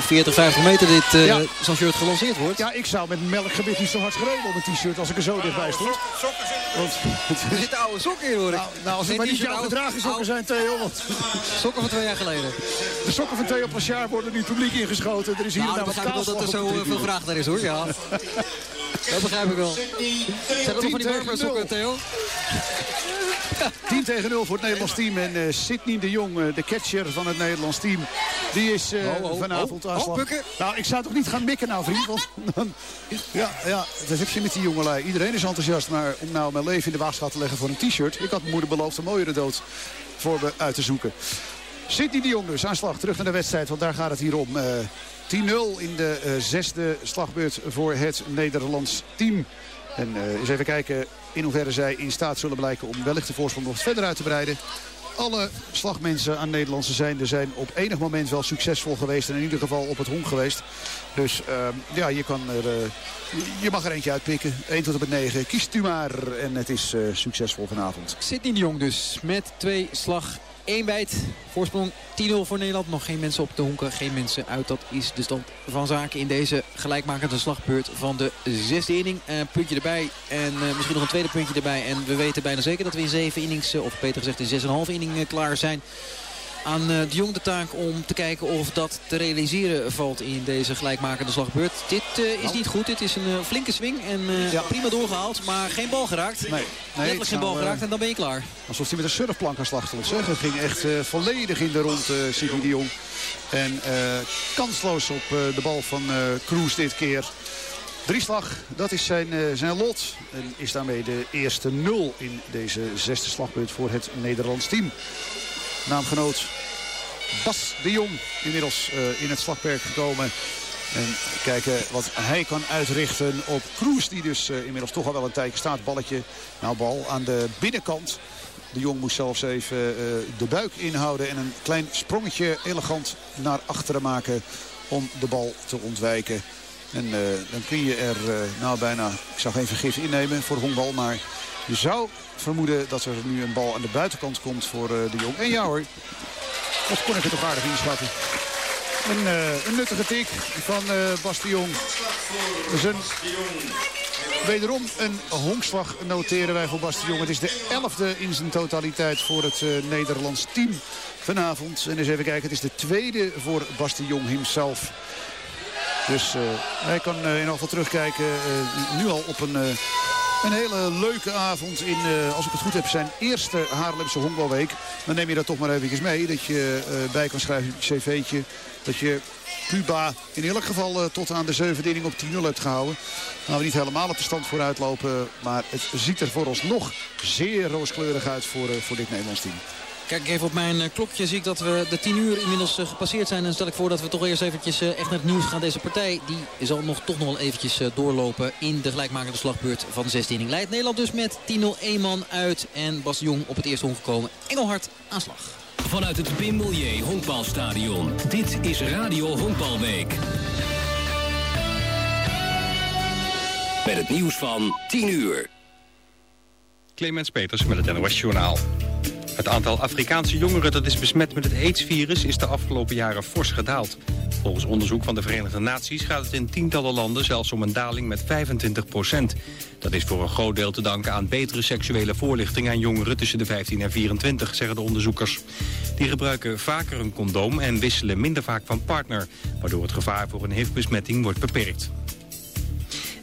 40, 50 meter dit uh, zo'n shirt gelanceerd wordt. Ja, ik zou met melkgebied niet zo hard schreeuwen op een t-shirt als ik er zo dichtbij stond. Want, er zitten oude sokken in hoor Nou, nou als het maar niet jouw gedragen sokken zijn Theo. Want... Sokken van twee jaar geleden. De sokken van Theo Plasjaar worden nu publiek ingeschoten. Er is hier nou, nou ik wel dat er zo veel vraag naar is hoor. Ja. Dat begrijp ik wel. Zijn er nog van die warme sokken Theo? 10 tegen 0 voor het Nederlands team. En uh, Sidney de Jong, uh, de catcher van het Nederlands team. Die is uh, oh, oh, vanavond oh, aanslag. Oh, nou, ik zou toch niet gaan mikken nou, vriend. Want, ja, ja, dat heb je met die jongelui. Iedereen is enthousiast. Maar om nou mijn leven in de waagschaal te leggen voor een t-shirt. Ik had mijn moeder beloofd een mooiere dood voor me uit te zoeken. Sidney de Jong dus, aanslag. Terug naar de wedstrijd, want daar gaat het hier om. 10-0 in de zesde slagbeurt voor het Nederlands team. En uh, eens even kijken in hoeverre zij in staat zullen blijken om wellicht de voorsprong nog verder uit te breiden. Alle slagmensen aan Nederlandse zijnde zijn op enig moment wel succesvol geweest. En in ieder geval op het honk geweest. Dus uh, ja, je, kan er, uh, je mag er eentje uitpikken. 1 tot op het 9. Kiest u maar. En het is succesvol vanavond. Sidney de Jong dus met twee slag 1 bijt. Voorsprong 10-0 voor Nederland. Nog geen mensen op de honken. Geen mensen uit. Dat is de stand van zaken in deze gelijkmakende slagbeurt van de zesde inning. Uh, puntje erbij. En uh, misschien nog een tweede puntje erbij. En we weten bijna zeker dat we in zeven innings, uh, of beter gezegd in 6,5 inning klaar zijn aan uh, de Jong de taak om te kijken of dat te realiseren valt in deze gelijkmakende slagbeurt. Dit uh, is niet goed. Dit is een uh, flinke swing en ja. prima doorgehaald, maar geen bal geraakt. Nee, nee Letterlijk geen bal geraakt en dan ben je klaar. Alsof hij met een surfplank aan slag stond. Zeg. Het ging echt volledig in de rond, uh, Sidney de Jong. En kansloos op de bal van Kroes dit keer. Drieslag, dat is zijn, zijn lot. En is daarmee de eerste nul in deze zesde slagbeurt voor het Nederlands team naamgenoot Bas de Jong inmiddels uh, in het slagperk gekomen. En kijken wat hij kan uitrichten op Kroes. Die dus uh, inmiddels toch al wel een tijdje staat. Balletje, nou bal aan de binnenkant. De Jong moest zelfs even uh, de buik inhouden. En een klein sprongetje elegant naar achteren maken. Om de bal te ontwijken. En dan kun je er nou bijna, ik zou geen vergif innemen voor honkbal. Maar je zou vermoeden dat er nu een bal aan de buitenkant komt voor uh, de Jong. En ja hoor, dat kon ik het toch aardig inschatten. Een, uh, een nuttige tik van uh, Bas de Jong. Dus een, wederom een honkslag noteren wij voor Bas de Jong. Het is de elfde in zijn totaliteit voor het uh, Nederlands team vanavond. En eens even kijken, het is de tweede voor Bas de Jong himself. Dus hij kan in ieder geval terugkijken nu al op een een hele leuke avond in, uh, als ik het goed heb, zijn eerste Haarlemse honkbalweek. Dan neem je dat toch maar eventjes mee. Dat je uh, bij kan schrijven je cv'tje. Dat je Cuba in elk geval uh, tot aan de zevende inning op 10-0 hebt gehouden. Nou, we niet helemaal op de stand vooruit lopen. Maar het ziet er vooralsnog zeer rooskleurig uit voor, voor dit Nederlands team. Kijk even op mijn eh, klokje. Zie ik dat we de 10 uur inmiddels eh, gepasseerd zijn. En stel ik voor dat we toch eerst eventjes eh, echt naar het nieuws gaan. Deze partij die zal nog, toch nog wel eventjes doorlopen in de gelijkmakende slagbeurt van de 16 inning. Leidt Nederland dus met 10-0 man uit. En Bas de Jong op het eerste gekomen. Engelhard aan slag. Vanuit het Pim Honkbalstadion. Dit is Radio Honkbalweek. Met het nieuws van 10 uur. Clemens Peters met het NOS Journaal. Het aantal Afrikaanse jongeren dat is besmet met het AIDS-virus is de afgelopen jaren fors gedaald. Volgens onderzoek van de Verenigde Naties gaat het in tientallen landen zelfs om een daling met 25 procent. Dat is voor een groot deel te danken aan betere seksuele voorlichting aan jongeren tussen de 15 en 24, zeggen de onderzoekers. Die gebruiken vaker een condoom en wisselen minder vaak van partner, waardoor het gevaar voor een HIV-besmetting wordt beperkt.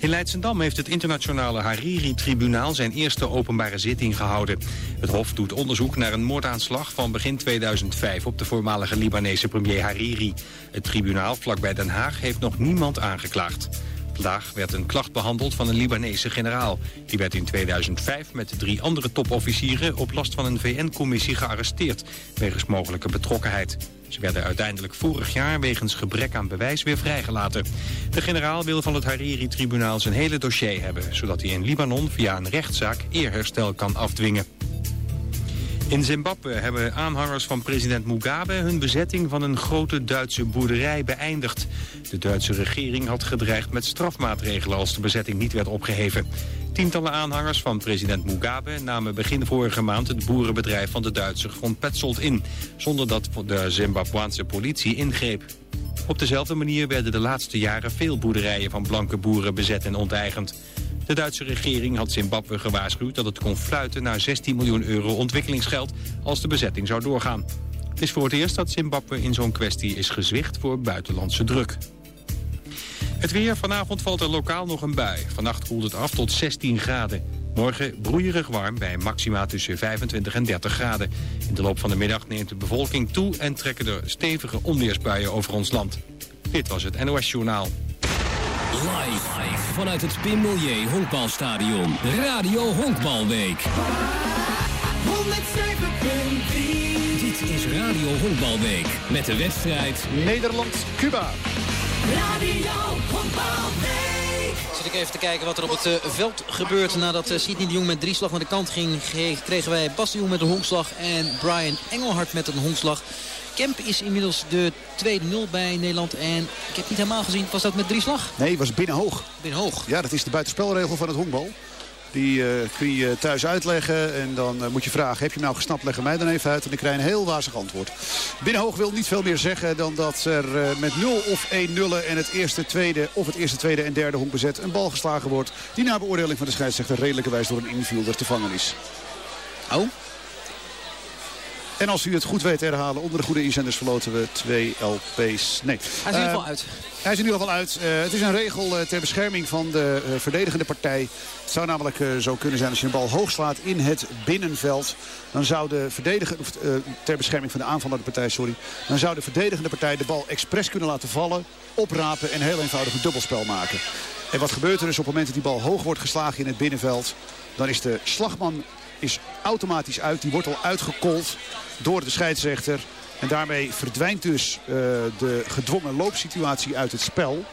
In Leidsendam heeft het internationale Hariri-tribunaal zijn eerste openbare zitting gehouden. Het Hof doet onderzoek naar een moordaanslag van begin 2005 op de voormalige Libanese premier Hariri. Het tribunaal vlakbij Den Haag heeft nog niemand aangeklaagd. Vandaag werd een klacht behandeld van een Libanese generaal. Die werd in 2005 met drie andere topofficieren op last van een VN-commissie gearresteerd... wegens mogelijke betrokkenheid. Ze werden uiteindelijk vorig jaar wegens gebrek aan bewijs weer vrijgelaten. De generaal wil van het Hariri-tribunaal zijn hele dossier hebben... zodat hij in Libanon via een rechtszaak eerherstel kan afdwingen. In Zimbabwe hebben aanhangers van president Mugabe hun bezetting van een grote Duitse boerderij beëindigd. De Duitse regering had gedreigd met strafmaatregelen als de bezetting niet werd opgeheven. Tientallen aanhangers van president Mugabe namen begin vorige maand het boerenbedrijf van de Duitse grond Petzold in, zonder dat de Zimbabwaanse politie ingreep. Op dezelfde manier werden de laatste jaren veel boerderijen van blanke boeren bezet en onteigend. De Duitse regering had Zimbabwe gewaarschuwd dat het kon fluiten naar 16 miljoen euro ontwikkelingsgeld als de bezetting zou doorgaan. Het is voor het eerst dat Zimbabwe in zo'n kwestie is gezwicht voor buitenlandse druk. Het weer. Vanavond valt er lokaal nog een bui. Vannacht koelt het af tot 16 graden. Morgen broeierig warm bij maxima tussen 25 en 30 graden. In de loop van de middag neemt de bevolking toe... en trekken er stevige onweersbuien over ons land. Dit was het NOS Journaal. Live vanuit het Pim Milieu Honkbalstadion. Radio Honkbalweek. 107.3 Dit is Radio Honkbalweek. Met de wedstrijd... Nederland-Cuba. Radio Honkbalweek. Zit ik even te kijken wat er op het uh, veld gebeurt. Nadat uh, Sidney de Jong met drie slag naar de kant ging... kregen wij Bas de Jong met een honkslag en Brian Engelhard met een honkslag. Kemp is inmiddels de 2-0 bij Nederland. En ik heb niet helemaal gezien, was dat met drie slag? Nee, het was binnenhoog. Binnenhoog. Ja, dat is de buitenspelregel van het honkbal. Die uh, kun je thuis uitleggen en dan uh, moet je vragen... heb je hem nou gesnapt, leg mij dan even uit. En dan krijg je een heel wazig antwoord. Binnenhoog wil niet veel meer zeggen dan dat er uh, met 0 of 1 nullen... en het eerste, tweede of het eerste, tweede en derde honkbezet... een bal geslagen wordt die naar beoordeling van de scheidsrechter... redelijkerwijs door een infielder te vangen is. Oh, en als u het goed weet herhalen, onder de goede inzenders verloten we twee LP's. Nee. Hij is in ieder geval uit. Hij is in ieder geval uit. Het is een regel uh, ter bescherming van de verdedigende partij. Het zou namelijk zo kunnen zijn als je een bal hoog slaat in het binnenveld. Dan zou de verdedigende, of, ter bescherming van de aanvallende partij, sorry. Dan zou de verdedigende partij de bal expres kunnen laten vallen, oprapen en heel eenvoudig een dubbelspel maken. En wat gebeurt er dus op het moment dat die bal hoog wordt geslagen in het binnenveld? Dan is de slagman is automatisch uit. Die wordt al uitgekold door de scheidsrechter. En daarmee verdwijnt dus uh, de gedwongen loopsituatie uit het spel.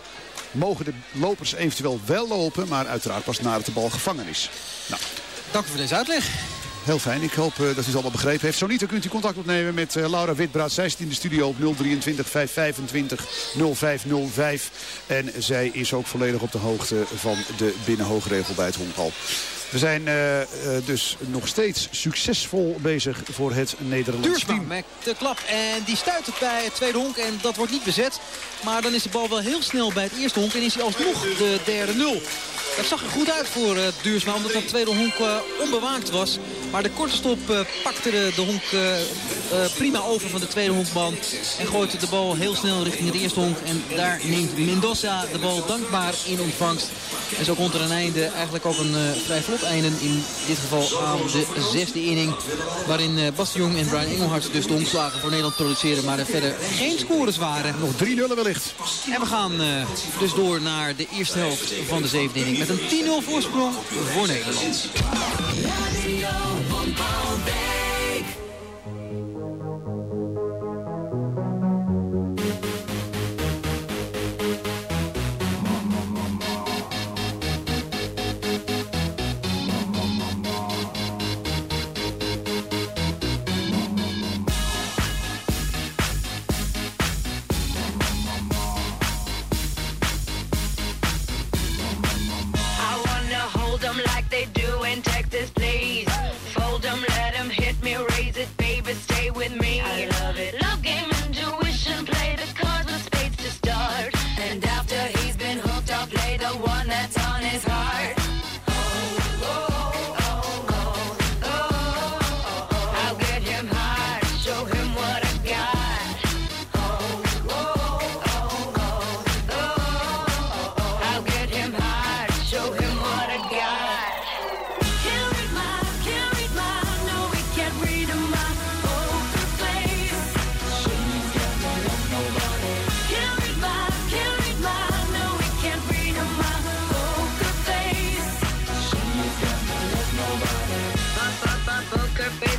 Mogen de lopers eventueel wel lopen, maar uiteraard pas nadat de bal gevangen is. Nou. Dank u voor deze uitleg. Heel fijn. Ik hoop uh, dat u het allemaal begrepen heeft. Zo niet, dan kunt u contact opnemen met uh, Laura Witbraat. Zij zit in de studio op 023 525 0505. En zij is ook volledig op de hoogte van de binnenhoogregel bij het honkbal. We zijn uh, uh, dus nog steeds succesvol bezig voor het Nederlands team. met de klap en die stuit het bij het tweede honk en dat wordt niet bezet. Maar dan is de bal wel heel snel bij het eerste honk en is hij alsnog de derde nul. Dat zag er goed uit voor uh, Duursma, omdat dat tweede honk uh, onbewaakt was. Maar de korte stop uh, pakte de, de honk prima over van de tweede honkman. En gooit de bal heel snel richting het eerste honk. En daar neemt Mendoza de bal dankbaar in ontvangst. En zo komt er een einde, eigenlijk ook een vrij vlot einde in dit geval aan de zesde inning. Waarin Bas de Jong en Brian Engelhardt dus de honkslagen voor Nederland produceren. Maar er verder geen scores waren. Nog 3 nullen wellicht. En we gaan dus door naar de eerste helft van de zevende inning. Met een 10-0 voorsprong voor Nederland. I broke.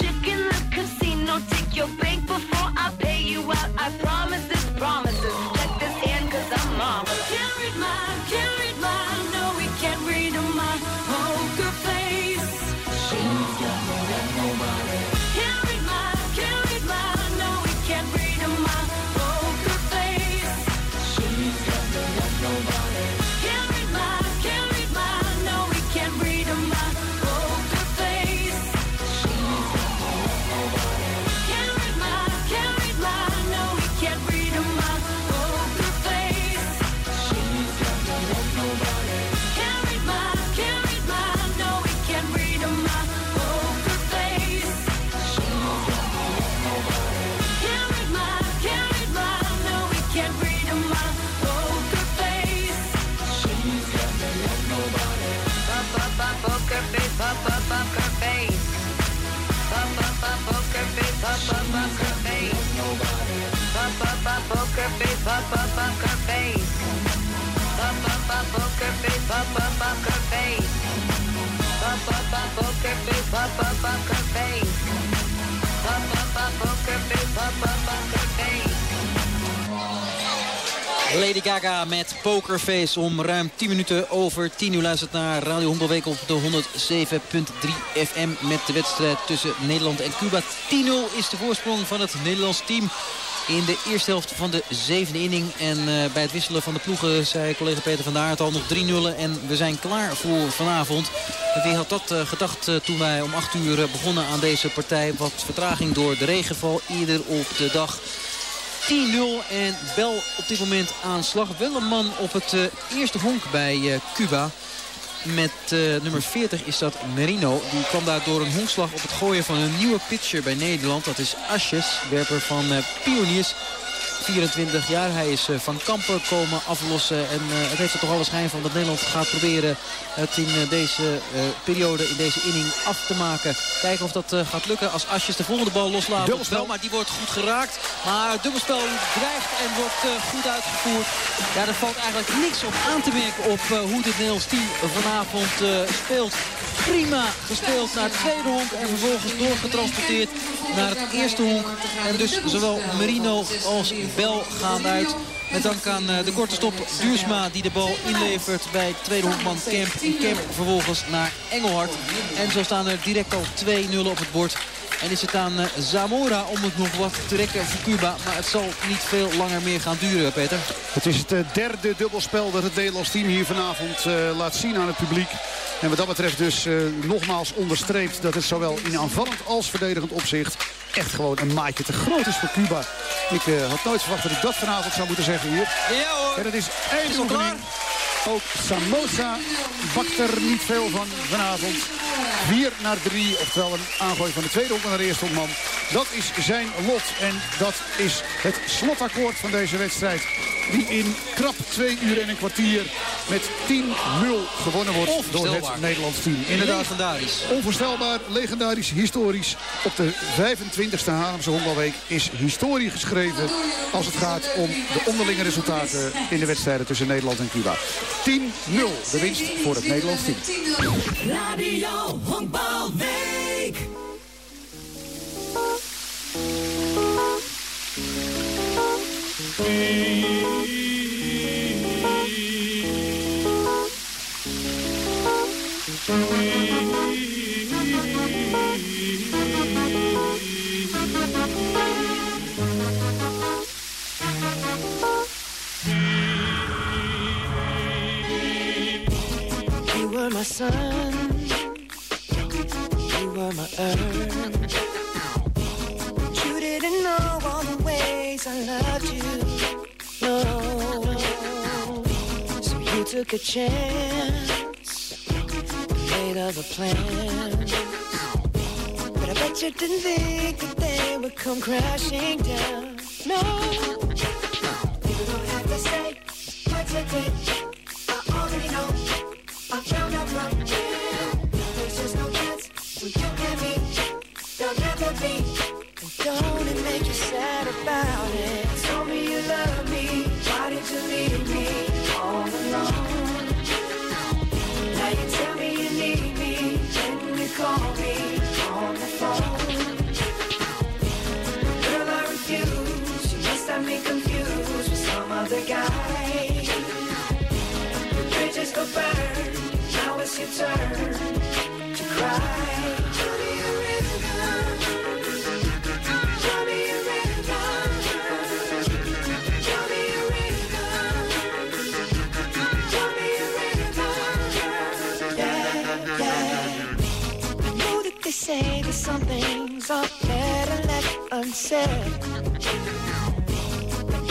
Like a chick in the casino, take your bank before I Lady Gaga met Pokerface om ruim 10 minuten over 10 uur luistert naar Radio Hondelweek op de 107.3 FM met de wedstrijd tussen Nederland en Cuba. 10-0 is de voorsprong van het Nederlands team in de eerste helft van de zevende inning. En eh, bij het wisselen van de ploegen zei collega Peter van der al nog 3-0 en we zijn klaar voor vanavond. Wie had dat eh, gedacht eh, toen wij om 8 uur begonnen aan deze partij. Wat vertraging door de regenval eerder op de dag. 10-0 en Bel op dit moment aan slag. Wel een man op het eerste honk bij Cuba. Met eh, nummer 40 is dat Merino. Die kwam daar door een honkslag op het gooien van een nieuwe pitcher bij Nederland. Dat is Asjes, werper van eh, Pioniers. 24 jaar. Hij is eh, van Kampen komen aflossen. En eh, het heeft er toch alle schijn van dat Nederland gaat proberen het in eh, deze periode, in deze inning af te maken. Kijken of dat gaat lukken als Asjes de volgende bal loslaat. Dubbelspel. Maar die wordt goed geraakt. Maar het dubbelspel dreigt en wordt goed uitgevoerd. Ja, er valt eigenlijk niks op aan te merken op hoe dit Nederlands team vanavond speelt. Prima gespeeld naar het tweede honk en vervolgens doorgetransporteerd naar het eerste honk. En dus zowel Merino als Bel gaan uit. Met dank aan eh, de korte stop Duursma die de bal inlevert bij tweede honkman Kemp. Kemp vervolgens naar Engelhard. En zo staan er direct al 2-0 op het bord. En is het aan eh, Zamora om het nog wat te rekken voor Cuba. Maar het zal niet veel langer meer gaan duren, Peter. Het is het eh, derde dubbelspel dat het Nederlands team hier vanavond eh, laat zien aan het publiek. En wat dat betreft dus nogmaals onderstreept dat het zowel in aanvallend als verdedigend opzicht echt gewoon een maatje te groot is voor Cuba. Ik had nooit verwacht dat ik dat vanavond zou moeten zeggen hier. Ja hoor. En het is eindoefening. klaar? Ook Samosa bakt er niet veel van vanavond. 4 naar 3, oftewel een aangooi van de tweede honk naar de eerste honkman. Dat is zijn lot en dat is het slotakkoord van deze wedstrijd. Die in krap 2 uur en een kwartier met 10-0 gewonnen wordt door het Nederlands team. Inderdaad, Legendarisch. onvoorstelbaar, legendarisch, historisch. Op de 25e Haarlemse Honkbalweek is historie geschreven... als het gaat om de onderlinge resultaten in de wedstrijden tussen Nederland en Cuba. 10-0, de winst voor het Nederlands team. Radio Honkbalweek. My sun, you were my earth. Ways I loved you. No, so you took a chance, made other plans. But I bet you didn't think that they would come crashing down. No, you don't have to say what hesitate. I already know. I him. There's just no chance you. There'll never be. Sad about it? Told me you love me. Why did you leave me all alone? Now you tell me you need me. Then you call me on the phone. Girl, I refuse. You must have me confused with some other guy. The bridges go burn. Now it's your turn to cry. Some things are better left unsaid.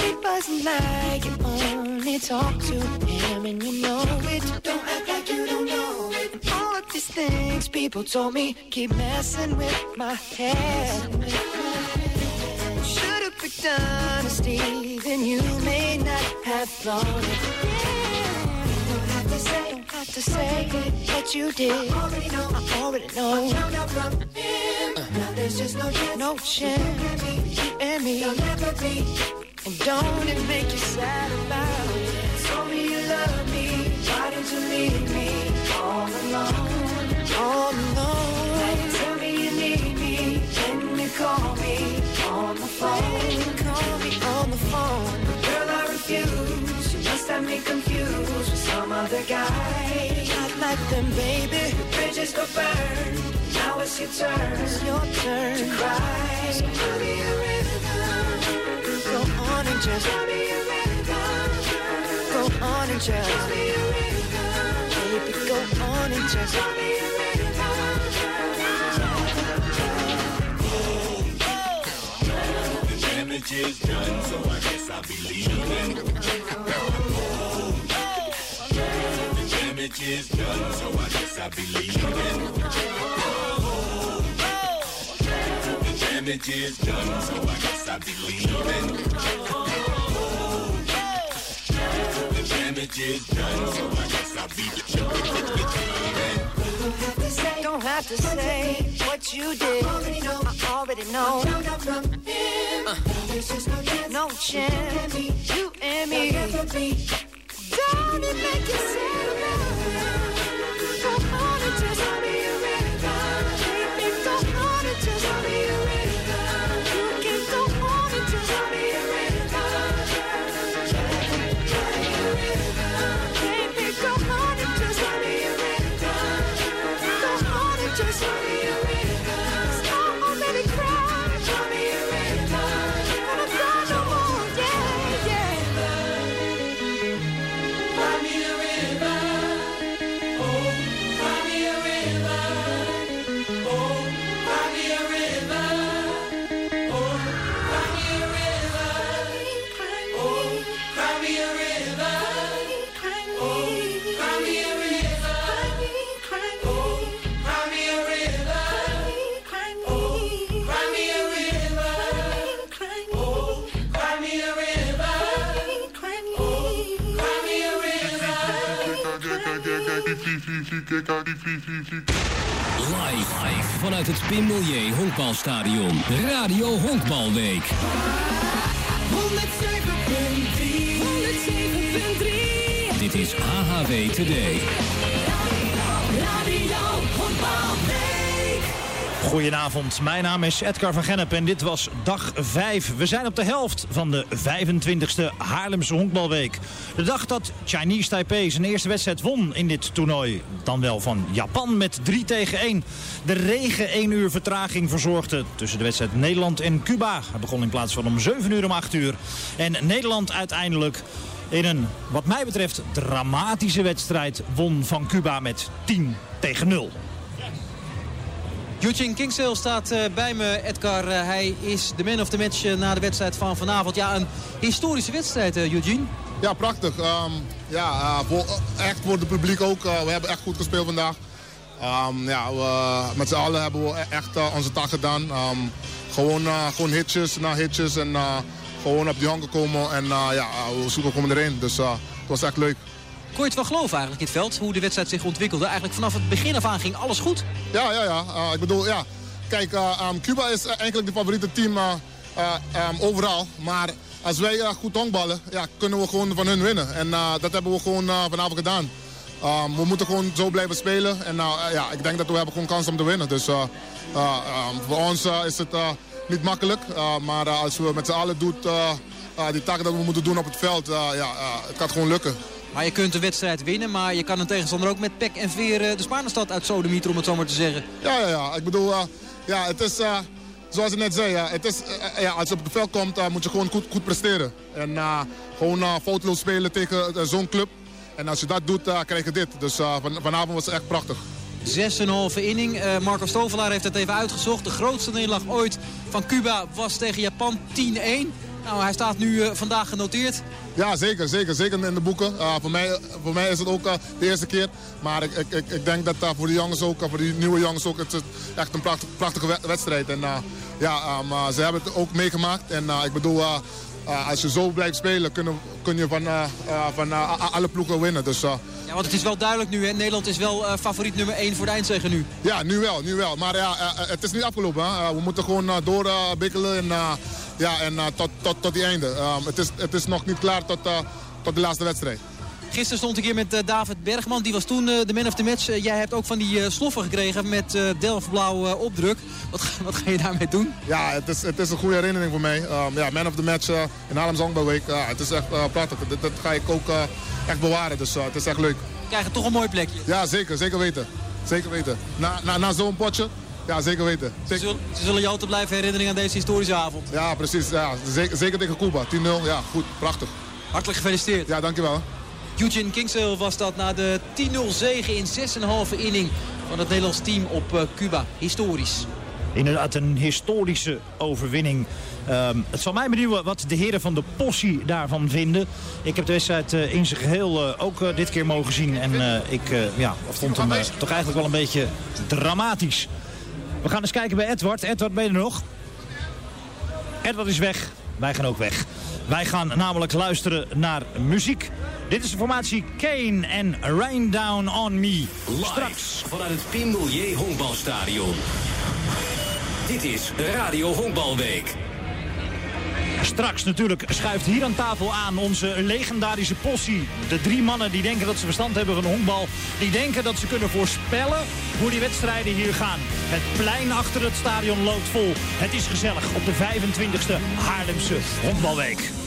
It wasn't like you only talk to him and you know it. Don't act like you don't know it. And all of these things people told me keep messing with my head. Should've picked honesty, then you may not have thought it. Say, don't have to say what you did. I already know, I already know. I found out from him. Now there's just no chance, no chance. You and me, there'll never be. And don't it make you sad about it? Guy. Not like them, baby. Bridges go burn. Now it's your turn. It's your turn to cry. So tell me a river. Go on and just tell me a river. Go on and just tell me a river. Baby, go on and just tell me a damage is done, so I guess I'll be leaving. Damage is done, so I guess I'll be leaving. The damage is done, so I guess I'll be leaving. The damage is done, so I guess I'll be. Don't have to say what you did. I already know. I know. no chance. You and me. Don't it make you sad Thank you. Live vanuit het Pim Milieu Honkbalstadion. Radio Honkbalweek. 107.3 107.3 Dit is HHW Today. Radio Honkbalweek Goedenavond, mijn naam is Edgar van Gennep en dit was dag 5. We zijn op de helft van de 25e Haarlemse Honkbalweek. De dag dat Chinese Taipei zijn eerste wedstrijd won in dit toernooi. Dan wel van Japan met 3 tegen 1. De regen 1 uur vertraging verzorgde tussen de wedstrijd Nederland en Cuba. Hij begon in plaats van om 7 uur om 8 uur. En Nederland uiteindelijk in een, wat mij betreft, dramatische wedstrijd won van Cuba met 10 tegen 0. Eugene Kingsdale staat eh, bij me, Edgar. Eh, hij is de man of the match eh, na de wedstrijd van vanavond. Ja, een historische wedstrijd, Eugene. Ja, prachtig. Ehm, ja, eh, voor, echt voor het publiek ook. Eh, we hebben echt goed gespeeld vandaag. Ehm, ja, we, met z'n allen hebben we e- echt eh, onze taak gedaan. Ehm, gewoon, eh, gewoon hitjes na hitjes en eh, gewoon op die hang gekomen en eh, ja, uh, we zoeken gewoon erin. Dus uh, het was echt leuk. Kon je het wel geloven eigenlijk in het veld, hoe de wedstrijd zich ontwikkelde? Eigenlijk vanaf het begin af aan ging alles goed. Ja, ja, ja. Uh, ik bedoel, ja. Kijk, um, Cuba is eigenlijk de favoriete team overal. Maar als wij goed honkballen, ja, kunnen we gewoon van hun winnen. En dat hebben we gewoon vanavond gedaan. Um, we moeten gewoon zo blijven spelen. En ja, ik denk dat we hebben gewoon kans om te winnen. Dus um, voor ons is het niet makkelijk. maar als we met z'n allen doen, die taken dat we moeten doen op het veld, ja, het gaat gewoon lukken. Maar je kunt de wedstrijd winnen, maar je kan een tegenstander ook met pek en veer de Spaanstad uit Sodemieter, om het zo maar te zeggen. Ja, ja, ja. Ik bedoel, uh, ja, het is, uh, zoals ik net zei, ja, het is, uh, ja, als je op het veld komt, moet je gewoon goed, goed presteren. En gewoon foutloos spelen tegen zo'n club. En als je dat doet, krijg je dit. Dus van, vanavond was het echt prachtig. 6,5 inning. Uh, Marco Stovelaar heeft het even uitgezocht. De grootste nederlaag ooit van Cuba was tegen Japan 10-1. Nou, hij staat nu uh, vandaag genoteerd. Ja, zeker. Zeker, zeker in de boeken. Uh, voor, mij, voor mij is het ook uh, de eerste keer. Maar ik, ik, ik denk dat uh, voor de jongens ook, voor die nieuwe jongens ook, het is echt een prachtig, prachtige wedstrijd. En ja, um, ze hebben het ook meegemaakt. En ik bedoel, als je zo blijft spelen, kun, kun je van, van alle ploegen winnen. Dus, ja, want het is wel duidelijk nu, hè? Nederland is wel favoriet nummer 1 voor de eindzege nu. Ja, nu wel, nu wel. Maar ja, het is niet afgelopen. Hè? we moeten gewoon doorbikkelen en ja, en tot, tot, tot die einde. Um, het, is, het is nog niet klaar tot, tot de laatste wedstrijd. Gisteren stond ik hier met uh, David Bergman. Die was toen de man of the match. jij hebt ook van die sloffen gekregen met Delftblauw opdruk. Wat, wat ga je daarmee doen? Ja, het is, het is een goede herinnering voor mij. Um, ja, man of the match in Haarlem Zangbalweek. Ja, het is echt prachtig. Dat, dat, ga ik ook echt bewaren. Dus het is echt leuk. We krijgen toch een mooi plekje. Ja, zeker. Zeker weten. Zeker weten. Na, na, na zo'n potje ja, zeker weten. Ze zullen, ze zullen je altijd blijven herinneren aan deze historische avond. Ja, precies. Ja, zeker, zeker tegen Cuba. 10-0. Ja, goed. Prachtig. Hartelijk gefeliciteerd. Ja, dankjewel. Eugene Kingsale was dat na de 10-0 zege in 6,5 inning van het Nederlands team op uh, Cuba. Historisch. Inderdaad een historische overwinning. Um, het zal mij benieuwen wat de heren van de Possie daarvan vinden. Ik heb de wedstrijd uh, in zijn geheel uh, ook dit keer mogen zien. En ik ja, vond hem toch eigenlijk wel een beetje dramatisch. We gaan eens kijken bij Edward. Edward, ben je er nog? Edward is weg. Wij gaan ook weg. Wij gaan namelijk luisteren naar muziek. Dit is de formatie Kane en Rain Down On Me. Straks vanuit het Pimelier Honkbalstadion. Dit is Radio Honkbalweek. Straks natuurlijk schuift hier aan tafel aan onze legendarische possie. De drie mannen die denken dat ze verstand hebben van honkbal. Die denken dat ze kunnen voorspellen hoe die wedstrijden hier gaan. Het plein achter het stadion loopt vol. Het is gezellig op de 25e Haarlemse Honkbalweek.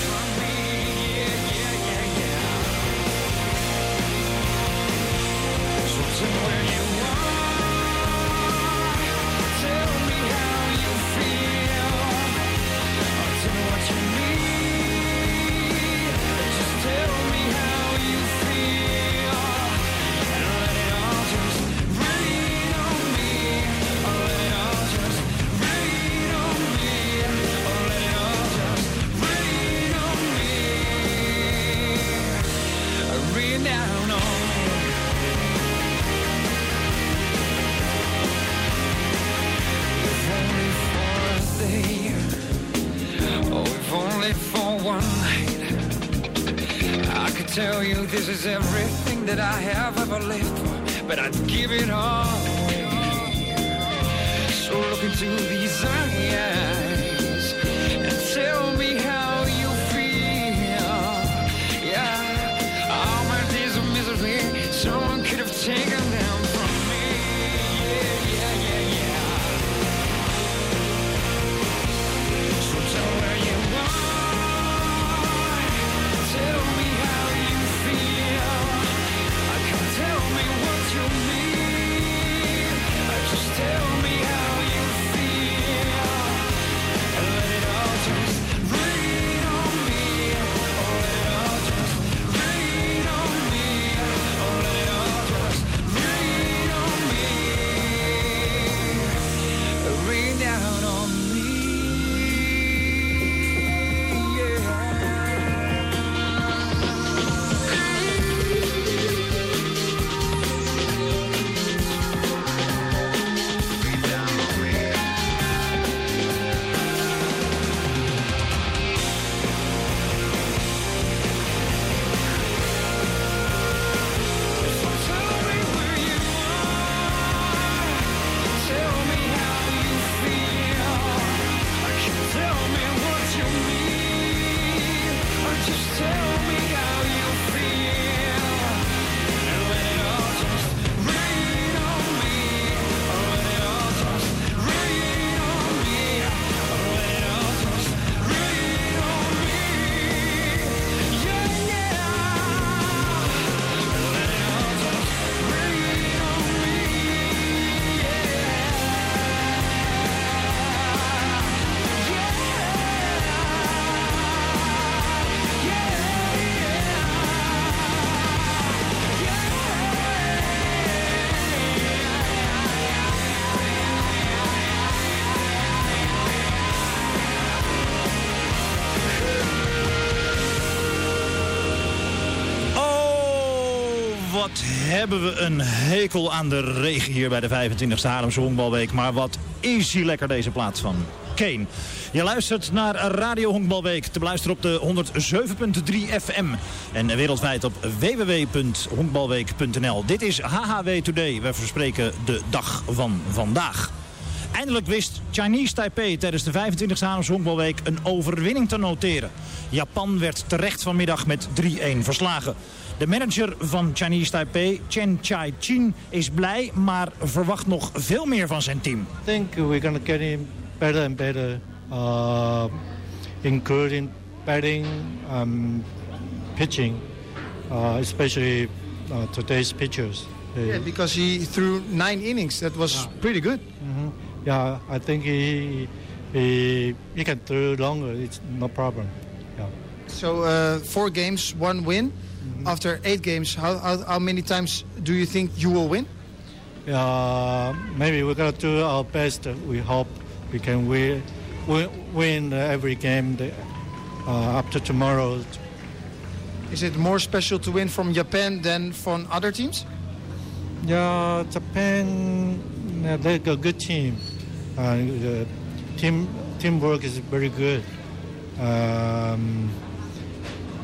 only for one night, I could tell you this is everything that I have ever lived for, but I'd give it all. So look into these eyes wat hebben we een hekel aan de regen hier bij de 25e Haarlemse Honkbalweek. Maar wat is hier lekker deze plaats van Kane. Je luistert naar Radio Honkbalweek. Te beluisteren op de 107.3 FM. En wereldwijd op www.honkbalweek.nl. Dit is HHW Today. We verspreken de dag van vandaag. Eindelijk wist Chinese Taipei tijdens de 25e Haarlemse Honkbalweek een overwinning te noteren. Japan werd terecht vanmiddag met 3-1 verslagen. De manager van Chinese Taipei, Chen Chai-chin, is blij, maar verwacht nog veel meer van zijn team. I think we're going to get him better and better, uh, including batting, um, pitching, uh, especially uh, today's pitchers. Yeah, because he threw nine innings. That was pretty good. Mhm. Yeah, I think he, he he can throw longer. It's no problem. Yeah. So uh, four games, one win. After eight games, how, how how many times do you think you will win? Uh, maybe we're gonna do our best. We hope we can win win, every game the, uh, up to tomorrow. Is it more special to win from Japan than from other teams? Yeah, Japan, they're a good team. Uh, the team teamwork is very good. Um,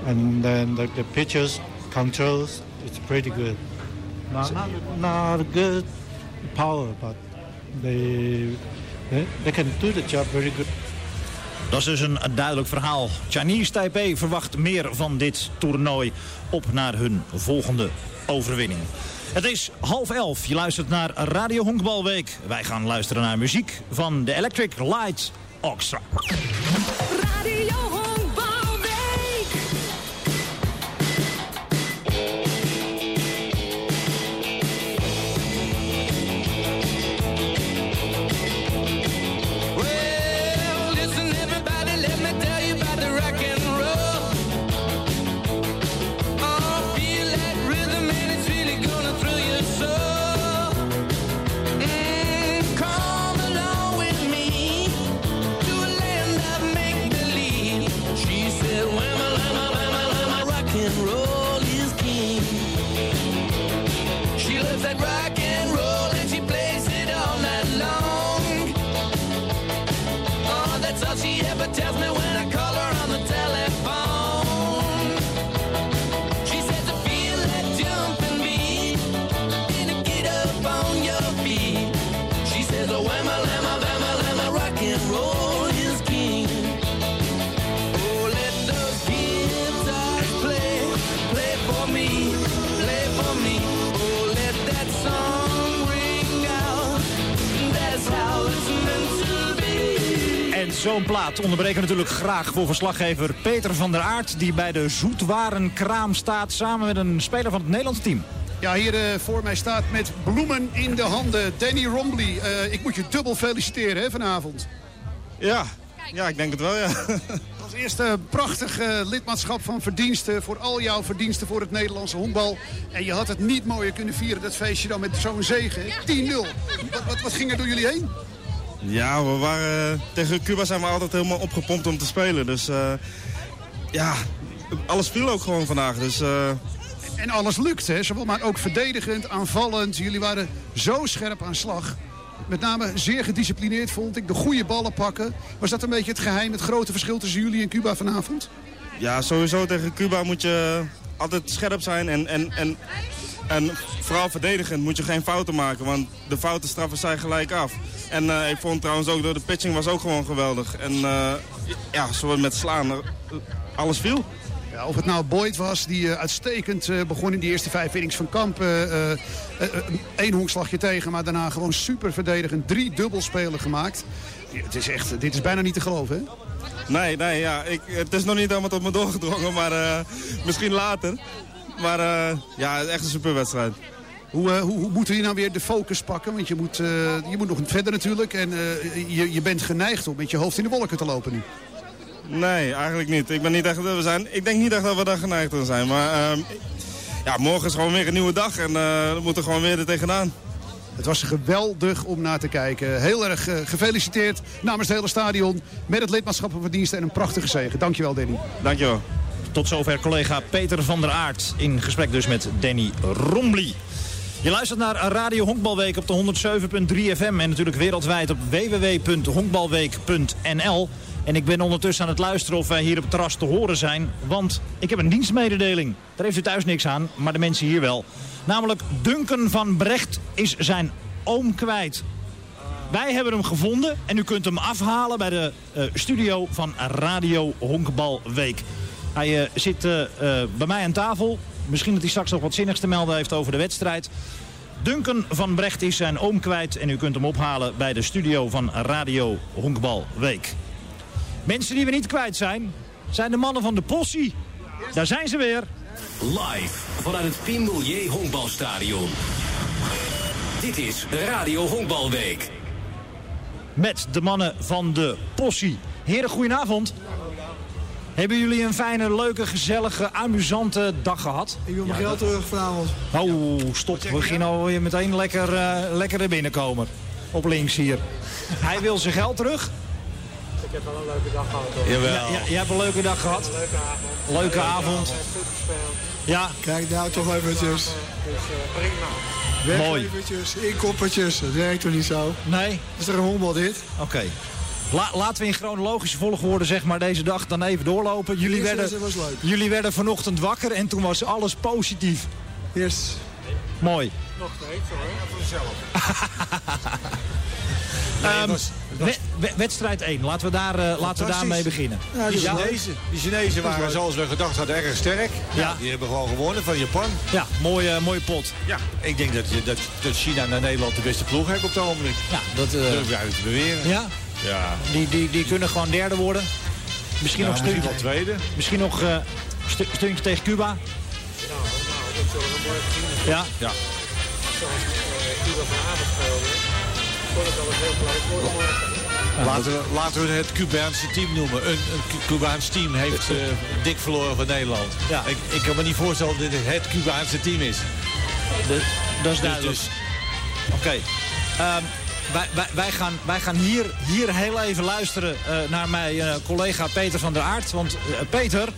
and then the, the pitchers controls it's pretty good. Not, not, not good power, but they, they they can do the job very good. Dat is dus een duidelijk verhaal. Chinese Taipei verwacht meer van dit toernooi op naar hun volgende overwinning. Het is half elf. Je luistert naar Radio Honkbalweek. Wij gaan luisteren naar muziek van de Electric Light Orchestra. Zo'n plaat onderbreken we natuurlijk graag voor verslaggever Peter van der Aert... die bij de zoetwarenkraam staat samen met een speler van het Nederlandse team. Ja, hier eh, voor mij staat met bloemen in de handen Danny Romley. Eh, ik moet je dubbel feliciteren hè, vanavond. Ja, ja, ik denk het wel, ja. Als eerste prachtig eh, lidmaatschap van verdiensten voor al jouw verdiensten voor het Nederlandse honkbal. En je had het niet mooier kunnen vieren, dat feestje dan met zo'n zege. hè? 10-0. Wat, wat, wat ging er door jullie heen? Ja, we waren, tegen Cuba zijn we altijd helemaal opgepompt om te spelen. Dus eh, ja, alles viel ook gewoon vandaag. Dus eh, En alles lukt, hè? Zowel maar ook verdedigend, aanvallend. Jullie waren zo scherp aan slag. Met name zeer gedisciplineerd, vond ik. De goede ballen pakken. Was dat een beetje het geheim, het grote verschil tussen jullie en Cuba vanavond? ja, sowieso tegen Cuba moet je altijd scherp zijn. En, en, en, en vooral verdedigend moet je geen fouten maken. Want de fouten straffen zij gelijk af. En eh, ik vond trouwens ook, door de pitching was ook gewoon geweldig. En eh, ja, zo met slaan, eh, alles viel. Ja, of het nou Boyd was, die uitstekend begon in die eerste vijf innings van Kamp. eh, Eén honkslagje tegen, maar daarna gewoon super verdedigend. Drie dubbelspelen gemaakt. Ja, Het is echt, dit is bijna niet te geloven, hè? Nee, nee, ja. Ik, het is nog niet helemaal tot me doorgedrongen, maar misschien later. Maar eh, ja, echt een superwedstrijd. Hoe, eh, hoe, hoe moeten jullie nou weer de focus pakken? Want je moet, eh, je moet nog verder natuurlijk. En je, je bent geneigd om met je hoofd in de wolken te lopen nu. Nee, eigenlijk niet. Ik, ben niet echt, we zijn, ik denk niet echt dat we daar geneigd aan zijn. Maar ehm, ja, morgen is gewoon weer een nieuwe dag en eh, we moeten gewoon weer er tegenaan. Het was geweldig om naar te kijken. Heel erg gefeliciteerd namens het hele stadion. Met het lidmaatschap van verdiensten en een prachtige zege. Dankjewel, Danny. Dankjewel. Tot zover collega Peter van der Aert in gesprek dus met Danny Rombly. Je luistert naar Radio Honkbalweek op de 107.3 FM en natuurlijk wereldwijd op www.honkbalweek.nl. En ik ben ondertussen aan het luisteren of wij hier op het terras te horen zijn, want ik heb een dienstmededeling. Daar heeft u thuis niks aan, maar de mensen hier wel. Namelijk Duncan van Brecht is zijn oom kwijt. Wij hebben hem gevonden en u kunt hem afhalen bij de eh, studio van Radio Honkbalweek. Hij eh, zit eh, eh, bij mij aan tafel. Misschien dat hij straks nog wat zinnigs te melden heeft over de wedstrijd. Duncan van Brecht is zijn oom kwijt en u kunt hem ophalen bij de studio van Radio Honkbalweek. Mensen die we niet kwijt zijn, zijn de mannen van de Possie. Daar zijn ze weer. Live vanuit het Pim Mulier Honkbalstadion. Dit is Radio Honkbalweek. Met de mannen van de Possie. Heren, goedenavond. Hebben jullie een fijne, leuke, gezellige, amusante dag gehad? Ik wil mijn geld terug vanavond. Oh, stop. We beginnen alweer meteen lekker, eh, lekker er binnenkomen. Op links hier. Hij wil zijn geld terug. Ik heb wel een leuke dag gehad hoor. Ja, ja, jij hebt een leuke dag gehad. Leuke avond. Leuke avond. Ja. Kijk nou toch eventjes. Dus uh, prima. Mooi. Weggevertjes, inkoppertjes. Dat werkt toch niet zo? Nee. Is er een honkbal dit? Oké. La- laten we in chronologische volgorde zeg maar, deze dag dan even doorlopen. Jullie Eerste werden, wedstrijd was leuk. jullie werden vanochtend wakker en toen was alles positief. Yes. Mooi. Nog steeds hoor. Voor jezelf. Ehm, we- we- wedstrijd 1, laten we, daar, eh, laten we daarmee beginnen. die, Chinezen, die Chinezen waren zoals we gedacht hadden erg sterk. Ja. Die hebben gewoon gewonnen van Japan. Ja, mooie, mooie pot. Ja, ik denk dat, je- dat, dat China naar Nederland de beste ploeg heeft op het ogenblik. Ja, dat... eh, Durf ik eigenlijk te beweren. Ja? Ja. Die, die, die kunnen gewoon derde worden. Misschien Ja, nog misschien stuntje. wel tweede. Misschien nog eh stu- stuntje tegen Cuba. Nou, nou, dat zullen we morgen zien. Ja. Ja. Zoals uh, Cuba vanavond speelde. Heel morgen. Laten, we, laten we het Cubaanse team noemen. Een, een Cu- Cubaans team heeft eh, dik verloren van Nederland. Ja. Ik, ik kan me niet voorstellen dat dit het Cubaanse team is. De, dat is duidelijk. Dus- Oké. Ehm, wij, wij, wij, gaan, wij gaan hier, hier heel even luisteren eh, naar mijn eh, collega Peter van der Aert. Want eh, Peter...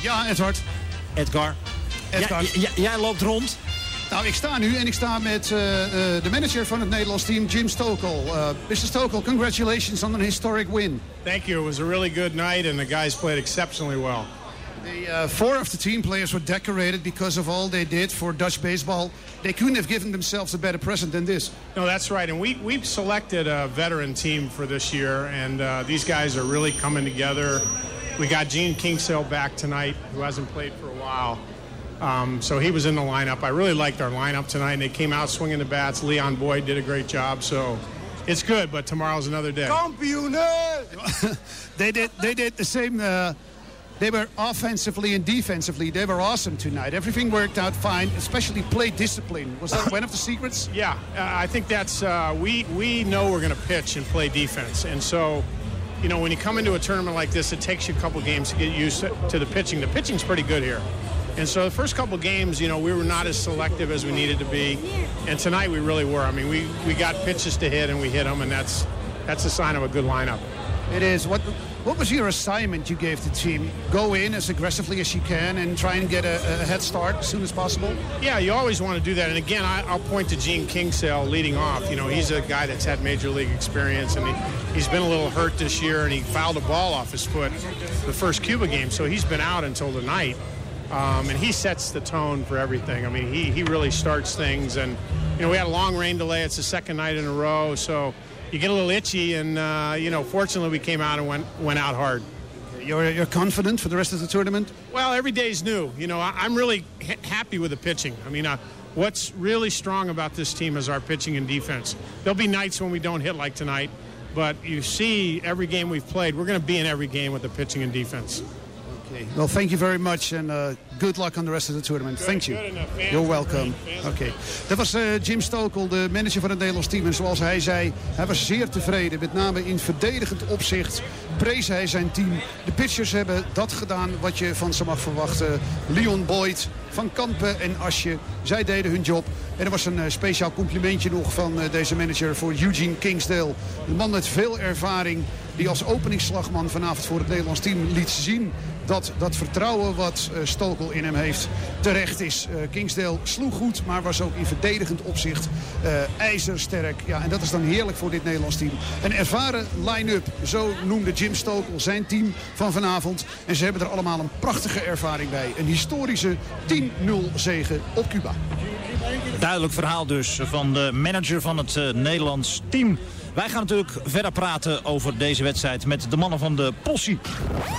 Ja, Edward. Edgar. Edgar. Jij, jij- jij loopt rond. Nou, ik sta nu en ik sta met eh, eh, de manager van het Nederlands team, Jim Stokel. Uh, Mr. Stokel, congratulations on an historic win. Thank you. It was a really good night, and the guys played exceptionally well. The, uh, four of the team players were decorated because of all they did for Dutch baseball. They couldn't have given themselves a better present than this. No, that's right. And we we've selected a veteran team for this year, and uh, these guys are really coming together. We got Gene Kingsale back tonight, who hasn't played for a while. Um, so he was in the lineup. I really liked our lineup tonight, and they came out swinging the bats. Leon Boyd did a great job. So it's good, but tomorrow's another day. they did. They did the same. Uh, they were offensively and defensively. They were awesome tonight. Everything worked out fine, especially play discipline. Was that one of the secrets? Yeah, uh, I think that's uh, we we know we're going to pitch and play defense, and so you know when you come into a tournament like this, it takes you a couple games to get used to, to the pitching. The pitching's pretty good here, and so the first couple games, you know, we were not as selective as we needed to be, and tonight we really were. I mean, we we got pitches to hit and we hit them, and that's that's a sign of a good lineup. It is. What What was your assignment you gave the team? Go in as aggressively as you can and try and get a, a head start as soon as possible. Yeah, you always want to do that. And again, I, I'll point to Gene Kingsale leading off. You know, he's a guy that's had major league experience, and he, he's been a little hurt this year, and he fouled a ball off his foot the first Cuba game, so he's been out until tonight. Um, and he sets the tone for everything. I mean, he, he really starts things. And, you know, we had a long rain delay. It's the second night in a row, so you get a little itchy. And, uh, you know, fortunately, we came out and went, went out hard. You're, you're confident for the rest of the tournament? Well, every day's new. You know, I, I'm really ha- happy with the pitching. I mean, uh, what's really strong about this team is our pitching and defense. There'll be nights when we don't hit like tonight, but you see every game we've played, we're going to be in every game with the pitching and defense. Okay. Well, thank you very much and uh, good luck on the rest of the tournament. Thank you. You're welcome. Oké. Dat was eh, Jim Stokel, de manager van het Nederlands team. En zoals hij zei, hij was zeer tevreden. Met name in verdedigend opzicht prees hij zijn team. De pitchers hebben dat gedaan wat je van ze mag verwachten. Leon Boyd, Van Kampen en Asje, zij deden hun job. En er was een eh, speciaal complimentje nog van eh, deze manager voor Eugene Kingsdale. Een man met veel ervaring die als openingsslagman vanavond voor het Nederlands team liet zien dat dat vertrouwen wat eh, In hem heeft terecht is. Eh, Kingsdale sloeg goed, maar was ook in verdedigend opzicht eh, ijzersterk. Ja, en dat is dan heerlijk voor dit Nederlands team. Een ervaren line-up, zo noemde Jim Stokel zijn team van vanavond. En ze hebben er allemaal een prachtige ervaring bij. Een historische 10-0 zege op Cuba. Duidelijk verhaal dus van de manager van het eh, Nederlands team. Wij gaan natuurlijk verder praten over deze wedstrijd met de mannen van de Possie.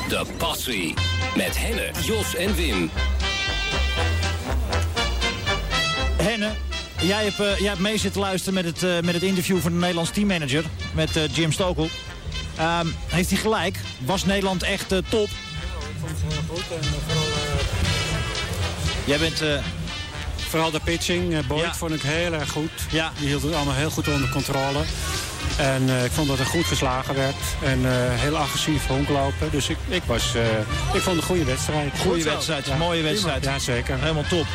De Passie. Met Henne, Jos en Wim. Henne, jij hebt, eh, jij hebt mee zitten luisteren met het, eh, met het interview van de Nederlands teammanager met eh, Jim Stokel. Ehm, heeft hij gelijk? Was Nederland echt eh, top? goed en vooral... Jij bent... eh, Vooral de pitching. eh, Boyd vond ik heel erg goed. Ja. Die hield het allemaal heel goed onder controle. En eh, ik vond dat er goed geslagen werd. En eh, heel agressief rondlopen. Dus ik, ik, was, eh, ik vond het een goede wedstrijd. Goede wedstrijd, mooie wedstrijd. Ja, zeker. Helemaal top.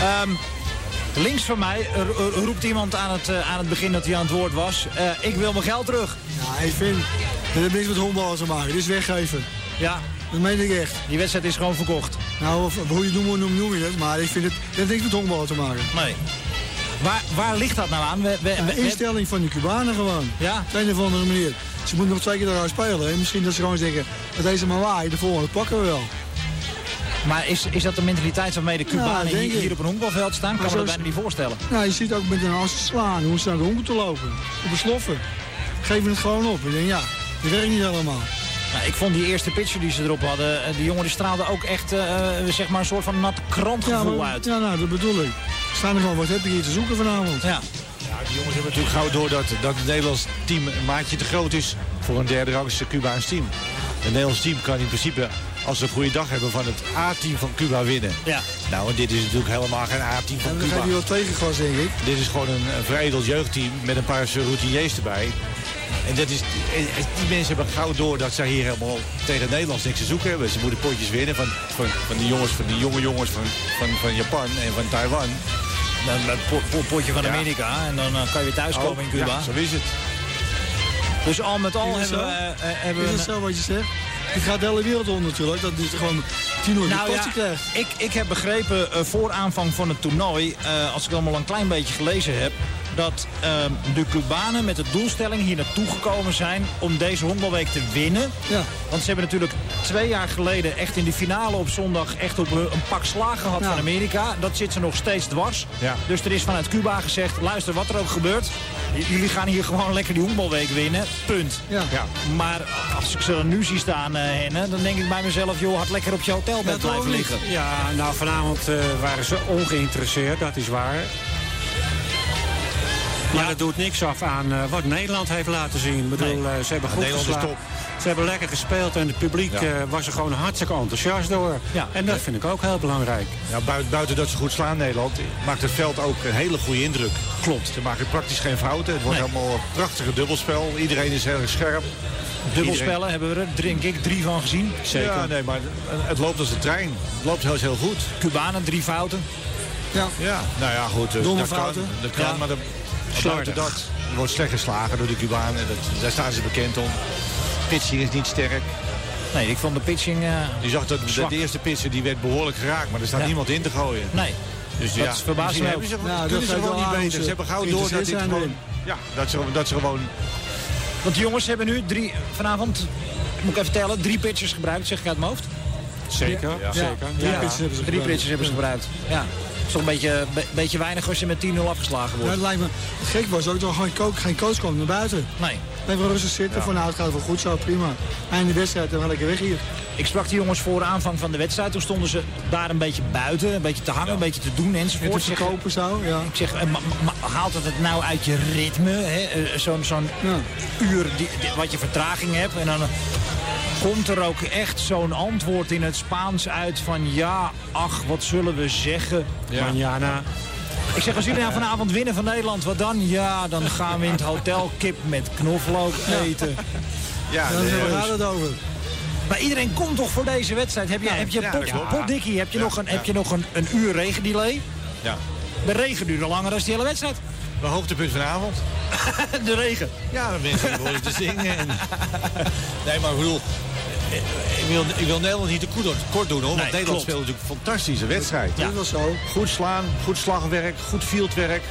Ehm, links van mij ro- roept iemand aan het, aan het begin dat hij aan het woord was. Eh, ik wil mijn geld terug. Ja, ik vind, dat heeft niks met honkballen te maken. Dit is weggeven. Ja. Dat meen ik echt. Die wedstrijd is gewoon verkocht. Nou, of, hoe je het noemt, noem, noem je het. Maar ik vind het, dat heeft niks met honkballen te maken. Nee. Waar, waar ligt dat nou aan? We, we, instelling van die Cubanen gewoon. Ja. Op een of andere manier. Ze moeten nog twee keer eruit spelen. En misschien dat ze gewoon zeggen, dat deze maar waai, de volgende pakken we wel. Maar is, is dat de mentaliteit waarmee de Cubanen hier, op een honkbalveld staan? Kan me dat bijna niet voorstellen. Nou, je ziet ook met een as slaan, hoe ze naar de honken te lopen. Op een sloffen. Geven het gewoon op. Ik denk, ja, die werkt niet helemaal. Nou, ik vond die eerste pitcher die ze erop hadden, eh, die jongen die straalde ook echt eh, eh, zeg maar een soort van nat krantgevoel maar- uit. Ja, nou, dat bedoel ik. Staan er gewoon, wat heb ik hier te zoeken vanavond? Ja. Ja, die jongens hebben natuurlijk gauw door dat, dat het Nederlands team een maatje te groot is voor een derde rangste Cubaans team. Het Nederlands team kan in principe, als ze een goede dag hebben, van het A-team van Cuba winnen. Ja. Nou, en dit is natuurlijk helemaal geen A-team van Dan Cuba. gaat hij wel tegengas, denk ik. Dit is gewoon een, een veredeld jeugdteam met een paar routiniers erbij. En dat is, die mensen hebben gauw door dat zij hier helemaal tegen het Nederlands niks te zoeken hebben. Ze moeten potjes winnen van, van, van die jongens, van die jonge jongens van, van, van Japan en van Taiwan. Dan een po- po- potje van Ja. Amerika en dan eh, kan je weer thuiskomen in Cuba. Ja, zo is het. Dus al met al hebben we... zo? eh, eh, hebben Is we dat zo wat je zegt? Het gaat de hele wereld om natuurlijk. Dat is gewoon tien uur Nou die ja, passie krijgt. ik, ik heb begrepen eh, voor aanvang van het toernooi, eh, als ik allemaal een klein beetje gelezen heb, dat ehm, de Cubanen met de doelstelling hier naartoe gekomen zijn om deze honkbalweek te winnen. Ja. Want ze hebben natuurlijk twee jaar geleden echt in de finale op zondag echt op een een pak slaag gehad Ja. van Amerika. Dat zit ze nog steeds dwars. Ja. Dus er is vanuit Cuba gezegd, luister wat er ook gebeurt. Jullie gaan hier gewoon lekker die honkbalweek winnen. Punt. Ja. Ja. Maar als ik ze er nu zie staan, eh Henne, dan denk ik bij mezelf, joh, had lekker op je hotelbed blijven liggen. Ja, nou vanavond eh, waren ze ongeïnteresseerd, dat is waar. Maar dat doet niks af aan eh, wat Nederland heeft laten zien. Ik bedoel, Nee. eh, ze hebben goed top. Ze hebben lekker gespeeld en het publiek Ja. eh, was er gewoon hartstikke enthousiast door. Ja. En dat vind ik ook heel belangrijk. Ja, buiten, buiten dat ze goed slaan Nederland, maakt het veld ook een hele goede indruk. Klopt. Ze maken praktisch geen fouten. Het wordt Nee. allemaal een prachtige dubbelspel. Iedereen is heel erg scherp. Dubbelspellen hebben we er denk ik drie van gezien. Zeker. Ja, nee, maar het loopt als een trein. Het loopt heel, heel goed. Cubanen drie fouten. Ja. Ja, nou ja, goed. dus Domme dat kan, fouten. dat kan, Ja. maar de, Buiten dat er wordt slecht geslagen door de Cubanen. Dat, daar staan ze bekend om. Pitching is niet sterk. Nee, ik vond de pitching... eh, Je zag dat de, eerste pitcher die werd behoorlijk geraakt, maar er staat Ja. niemand in te gooien. nee. Dus Dat ja, verbaast misschien me hebben ze, kunnen ze gewoon wel niet beter. Ze ze hebben gauw door dat dit gewoon... Ja, dat ze, dat ze gewoon... Want de jongens hebben nu drie, vanavond, moet ik even tellen, drie pitchers gebruikt, zeg ik uit mijn hoofd. Zeker, Ja. zeker. Drie Ja. pitchers hebben ze Drie gebruikt. pitchers hebben ze gebruikt. Ja. Toch een beetje, be- beetje weinig als je met 10-0 afgeslagen Ja, wordt. het lijkt me gek was ook dat er geen coach, geen coach kwam naar buiten. Nee. Even rustig zitten, van nou het gaat wel goed zo, prima. Einde wedstrijd en we lekker weg hier. Ik sprak die jongens voor de aanvang van de wedstrijd. Toen stonden ze daar een beetje buiten, een beetje te hangen, een beetje te doen En enzovoort. te Ik zeg, verkopen zo, ja. ik zeg, eh, haalt het het nou uit je ritme? Eh, Zo'n zo'n uur die, die- wat je vertraging hebt. En dan, komt er ook echt zo'n antwoord in het Spaans uit van ja, ach, wat zullen we zeggen? Ja. Manjana. Ik zeg, als jullie nou vanavond winnen van Nederland, wat dan? Ja, dan gaan we in het hotel kip met knoflook eten. Ja, Daar nee, gaat het over. Maar iedereen komt toch voor deze wedstrijd? Heb je, heb je, ja, pot, klopt. potdikkie, heb je nog, een, heb je nog een, een uur regendelay? ja. De regen duurde langer dan die hele wedstrijd. Mijn hoogtepunt vanavond. De regen. Ja, de mensen begonnen te zingen. En... Nee, maar ik bedoel... eh, Ik wil, ik wil Nederland niet te kort, doen, hoor. Want Nee, Nederland klopt. speelt natuurlijk een fantastische wedstrijd. Ja. Dat was zo. Goed slaan, goed slagwerk, goed fieldwerk.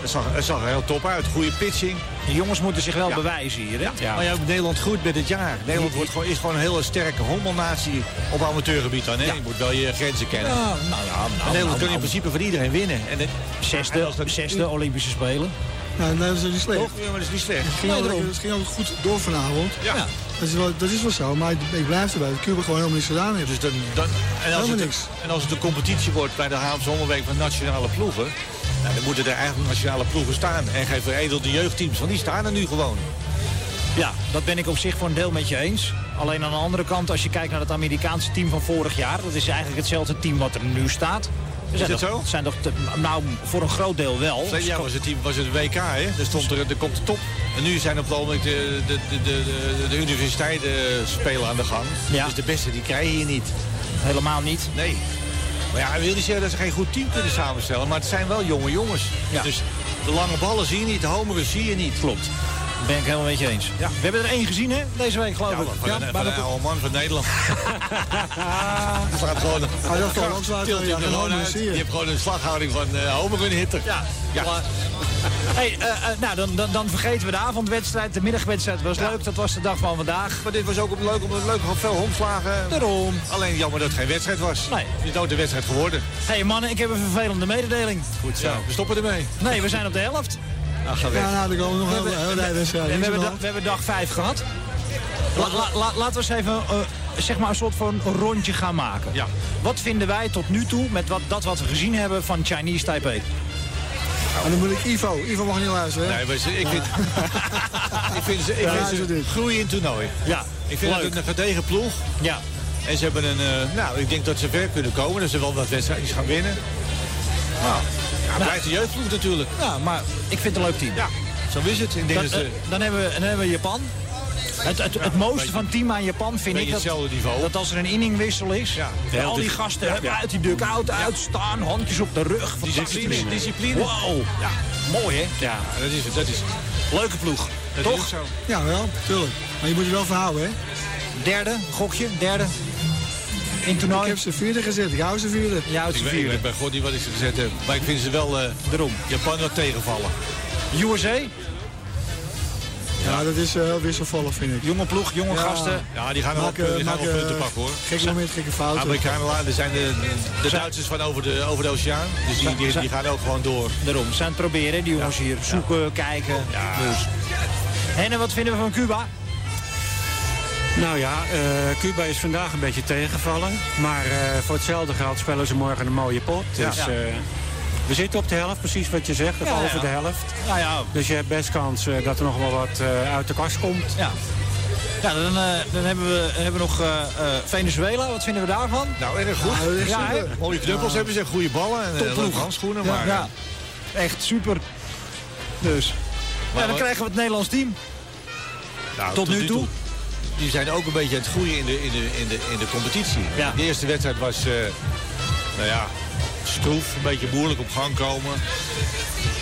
Het zag, het zag er heel top uit. Goede pitching. De jongens moeten zich wel Ja. bewijzen hier, hè? Maar ja, Nederland groeit met het jaar. Nederland wordt gewoon, is gewoon een hele sterke honkbalnatie op amateurgebied dan. Hè? Je moet wel je grenzen kennen. Ja, nou ja, nou, En Nederland nou, kan in nou, principe van iedereen winnen. En het, Zesde, en als dat- zesde Olympische Spelen. Nou, dat is niet slecht. Toch? Ja, maar dat is niet slecht. Het ging, Nee, ook, daarom. het ging ook goed door vanavond. Ja. Dat is, wel, dat is wel zo, maar ik blijf erbij. Dat Cuba gewoon helemaal niets gedaan heeft. Dus dan, dan, en, als het, niks. en als het een competitie wordt bij de Haamse Zomerweek van nationale ploegen... Nou, dan moeten er eigenlijk nationale ploegen staan. En geen veredelde jeugdteams, want die staan er nu gewoon. Ja, dat ben ik op zich voor een deel met je eens. Alleen aan de andere kant, als je kijkt naar het Amerikaanse team van vorig jaar... dat is eigenlijk hetzelfde team wat er nu staat. Er zijn het zo? Zijn toch te- nou, voor een groot deel wel. Jaar was het, team, was het WK, hè? Daar, stond er, er komt de top. En nu zijn op het ogenblik de, de, de, de, universiteiten spelen aan de gang. Ja. Dus de beste die krijg je hier niet. Helemaal niet. Nee. Maar ja, ik wil niet zeggen dat ze geen goed team kunnen samenstellen. Maar het zijn wel jonge jongens. Ja. Dus de lange ballen zie je niet, de homeren zie je niet. Klopt. Ben ik helemaal met je eens. Ja. We hebben er één gezien, hè, deze week, geloof Ja, ik. van, een, bij van de- een oude man van Nederland. Die slaat gewoon Hij dacht gewoon ja, je. heeft gewoon een slaghouding van uh, Homerun hitter. Ja. Ja. Hey, eh, eh, nou, dan, dan, dan vergeten we de avondwedstrijd. De middagwedstrijd was leuk. Dat was de dag van vandaag. Maar dit was ook een leuk, een leuk veel homslagen. Daarom. Alleen jammer dat het geen wedstrijd was. Nee. Het is nooit de wedstrijd geworden. hey, mannen, ik heb een vervelende mededeling. Goed zo. We stoppen ermee. Nee, we zijn op de helft. Ach, ga weg. Ja, nou, er komen nog heel heel veel wedstrijden. En we hand. we hebben dag 5 gehad. La- la- la- laten we eens even eh, zeg maar een soort van rondje gaan maken. Ja. Wat vinden wij tot nu toe met wat, dat wat we gezien hebben van Chinese Taipei? En dan moet ik Ivo. Ivo mag niet luisteren. hè? Nee, maar ze- ik vind, ik vind ze, ik Ja, vind ze groeien in toernooi. Ja, Ik vind leuk. het een gedegen ploeg. Ja, En ze hebben een, eh, nou, ik denk dat ze ver kunnen komen. Dat ze wel wat wedstrijdjes gaan winnen. Nou, ja, het blijft een jeugdploeg natuurlijk. ja, maar ik vind het een leuk team. Ja, zo is het. Ik denk Dan, eh, dan, hebben we, dan hebben we Japan. Het, het, het mooiste van het team aan Japan vind ik dat, hetzelfde niveau. dat als er een inningwissel is, Ja. dat al die gasten ja, hebben ja. uit die dugout uitstaan, handjes op de rug. Discipline, discipline. Wow, Ja. mooi hè? Ja, dat is het. Dat is, Leuke ploeg. dat Toch? is ook zo. Ja, wel, tuurlijk. Maar je moet er wel van houden, hè? Derde, gokje, derde. In Ik toernooi. heb ze vierde gezet. Ik hou ze vierde. Het Ik weet, ik vierde. weet bij God niet wat ik ze gezet heb. Maar ik vind ze wel eh Daarom. Japan wat tegenvallen. USA, Ja, dat is eh, heel wisselvallig, vind ik. jonge ploeg, jonge Ja. gasten. Ja, die gaan wel, maken, punten pakken hoor. Gekke moment, gekke fouten. Amerikanen, er zijn de, de Duitsers van over de, over de oceaan. Dus die, die, die gaan ook gewoon door. Daarom, ze zijn het proberen, die jongens hier. Zoeken, kijken. Dus. En wat vinden we van Cuba? Nou ja, eh, Cuba is vandaag een beetje tegengevallen. Maar eh, voor hetzelfde geld spelen ze morgen een mooie pot. Dus Ja. eh, we zitten op de helft, precies wat je zegt. Of Ja, over ja. de helft. Ja, Dus je hebt best kans eh, dat er nog wel wat eh, uit de kast komt. ja. Ja, dan, eh, dan hebben we, hebben we nog eh, eh, Venezuela. Wat vinden we daarvan? Nou, erg goed. Ja, dat is Ja, super. hè? Mooie knuppels hebben ze, goede ballen en Topploeg. handschoenen. Ja, Maar, ja. Echt super. Dus. Ja, dan krijgen we het Nederlands team. nou, tot nu toe. Die zijn ook een beetje aan het groeien in de, in de, in de, in de competitie. Ja. De eerste wedstrijd was, eh, nou ja, stroef. Een beetje moeilijk op gang komen.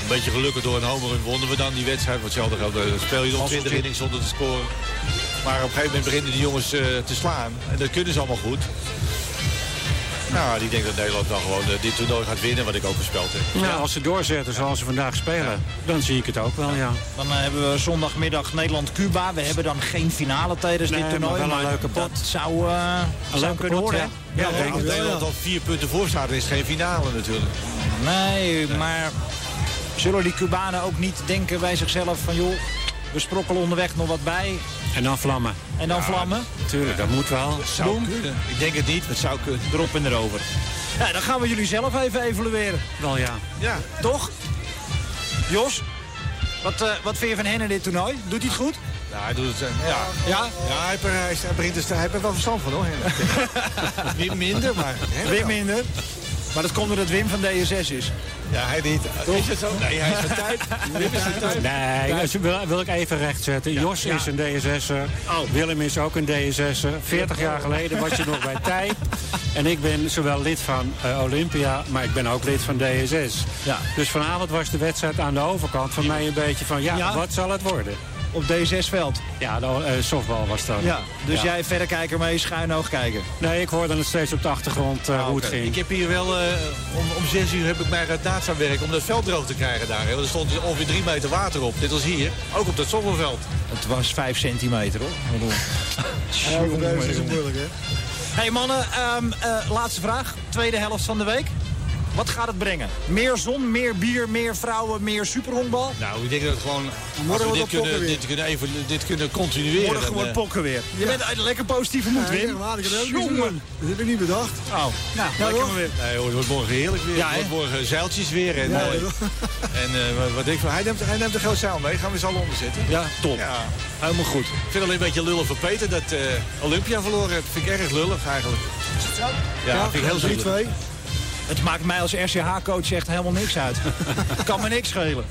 Een beetje gelukkig door een homerun wonnen we dan die wedstrijd. Want hetzelfde geldt, eh, speel je nog 20 innings zonder te scoren. Maar op een gegeven moment beginnen die jongens eh, te slaan. En dat kunnen ze allemaal goed. Nou, ik denk dat Nederland dan gewoon eh, dit toernooi gaat winnen, wat ik ook voorspeld heb. Ja, als ze doorzetten zoals ze vandaag spelen, dan zie ik het ook wel, ja. Dan eh, hebben we zondagmiddag Nederland-Cuba. We hebben dan geen finale tijdens Nee, dit maar toernooi. wel een leuke pot. Dat zou, eh, zou leuke kunnen pot, worden. ja. Ja, Ja, denk als. Nederland al vier punten voor staat, dan is het geen finale natuurlijk. Nee, maar zullen die Cubanen ook niet denken bij zichzelf van... joh, we sprokkelen onderweg nog wat bij En dan vlammen. en dan vlammen? Tuurlijk, dat moet wel. Zou kunnen. Ik denk het niet, maar het zou kunnen. Erop en erover. Ja, dan gaan we jullie zelf even evalueren. Wel ja. Ja, Toch? Jos, wat, eh, wat vind je van hen in dit toernooi? Doet hij het goed? Ja, hij doet het. eh, Ja, Ja? ja hij, hij, hij begint te staan. Hij heeft er wel verstand van hoor. Wim minder, maar. hè, Wim minder. Maar dat komt omdat Wim van DSS is. Ja, hij niet. Is het zo? Nee, hij is van tijd. Wim is van tijd. Nee, dat wil, wil ik even rechtzetten. Jos is een DSS'er. Willem is ook een DSS'er. 40 jaar geleden was je nog bij Tij. En ik ben zowel lid van eh, Olympia, maar ik ben ook lid van DSS. Ja. Dus vanavond was de wedstrijd aan de overkant van mij een beetje van... ja, Ja. wat zal het worden? Op DSS-veld. Ja, de, eh, softbal was dat. Ja, dus Ja. jij verrekijker mee, schuin oog kijken. Nee, ik hoorde het steeds op de achtergrond eh, hoe het ging. Ik heb hier wel, eh, om, om 6 uur heb ik mij uit Naats aan werk om dat veld droog te krijgen daar. Hè. Want er stond ongeveer 3 meter water op. Dit was hier, ook op dat softbalveld. Het was 5 centimeter hoor. Ik bedoel. Ja, overdreven is het moeilijk, hè? Hey mannen, ehm, eh, laatste vraag. Tweede helft van de week. Wat gaat het brengen? Meer zon, meer bier, meer vrouwen, meer superhonkbal? Nou, ik denk dat het gewoon, als Morgen we wordt dit kunnen, pokken weer. dit kunnen, even, dit kunnen continueren. Morgen wordt eh, pokken weer. Je bent uit een lekker positieve moed, Wim. helemaal niet. Ik heb het ook niet Jongen. Dat heb ik niet bedacht. Oh, nou, Ja, lekker maar weer. Nee hoor, het wordt morgen heerlijk weer. Ja, het hè? wordt morgen zeiltjes weer. En, Ja, eh, en eh, wat ik van, hij neemt, hij neemt een groot zeil mee. Gaan we z'n allen onder zitten. Ja, top. Ja. Helemaal goed. Ik vind alleen een beetje lullig voor Peter dat eh, Olympia verloren heeft. vind ik erg lullig eigenlijk. Ja, vind ik heel zielig. 3-2. Het maakt mij als RCH-coach echt helemaal niks uit. kan me niks schelen.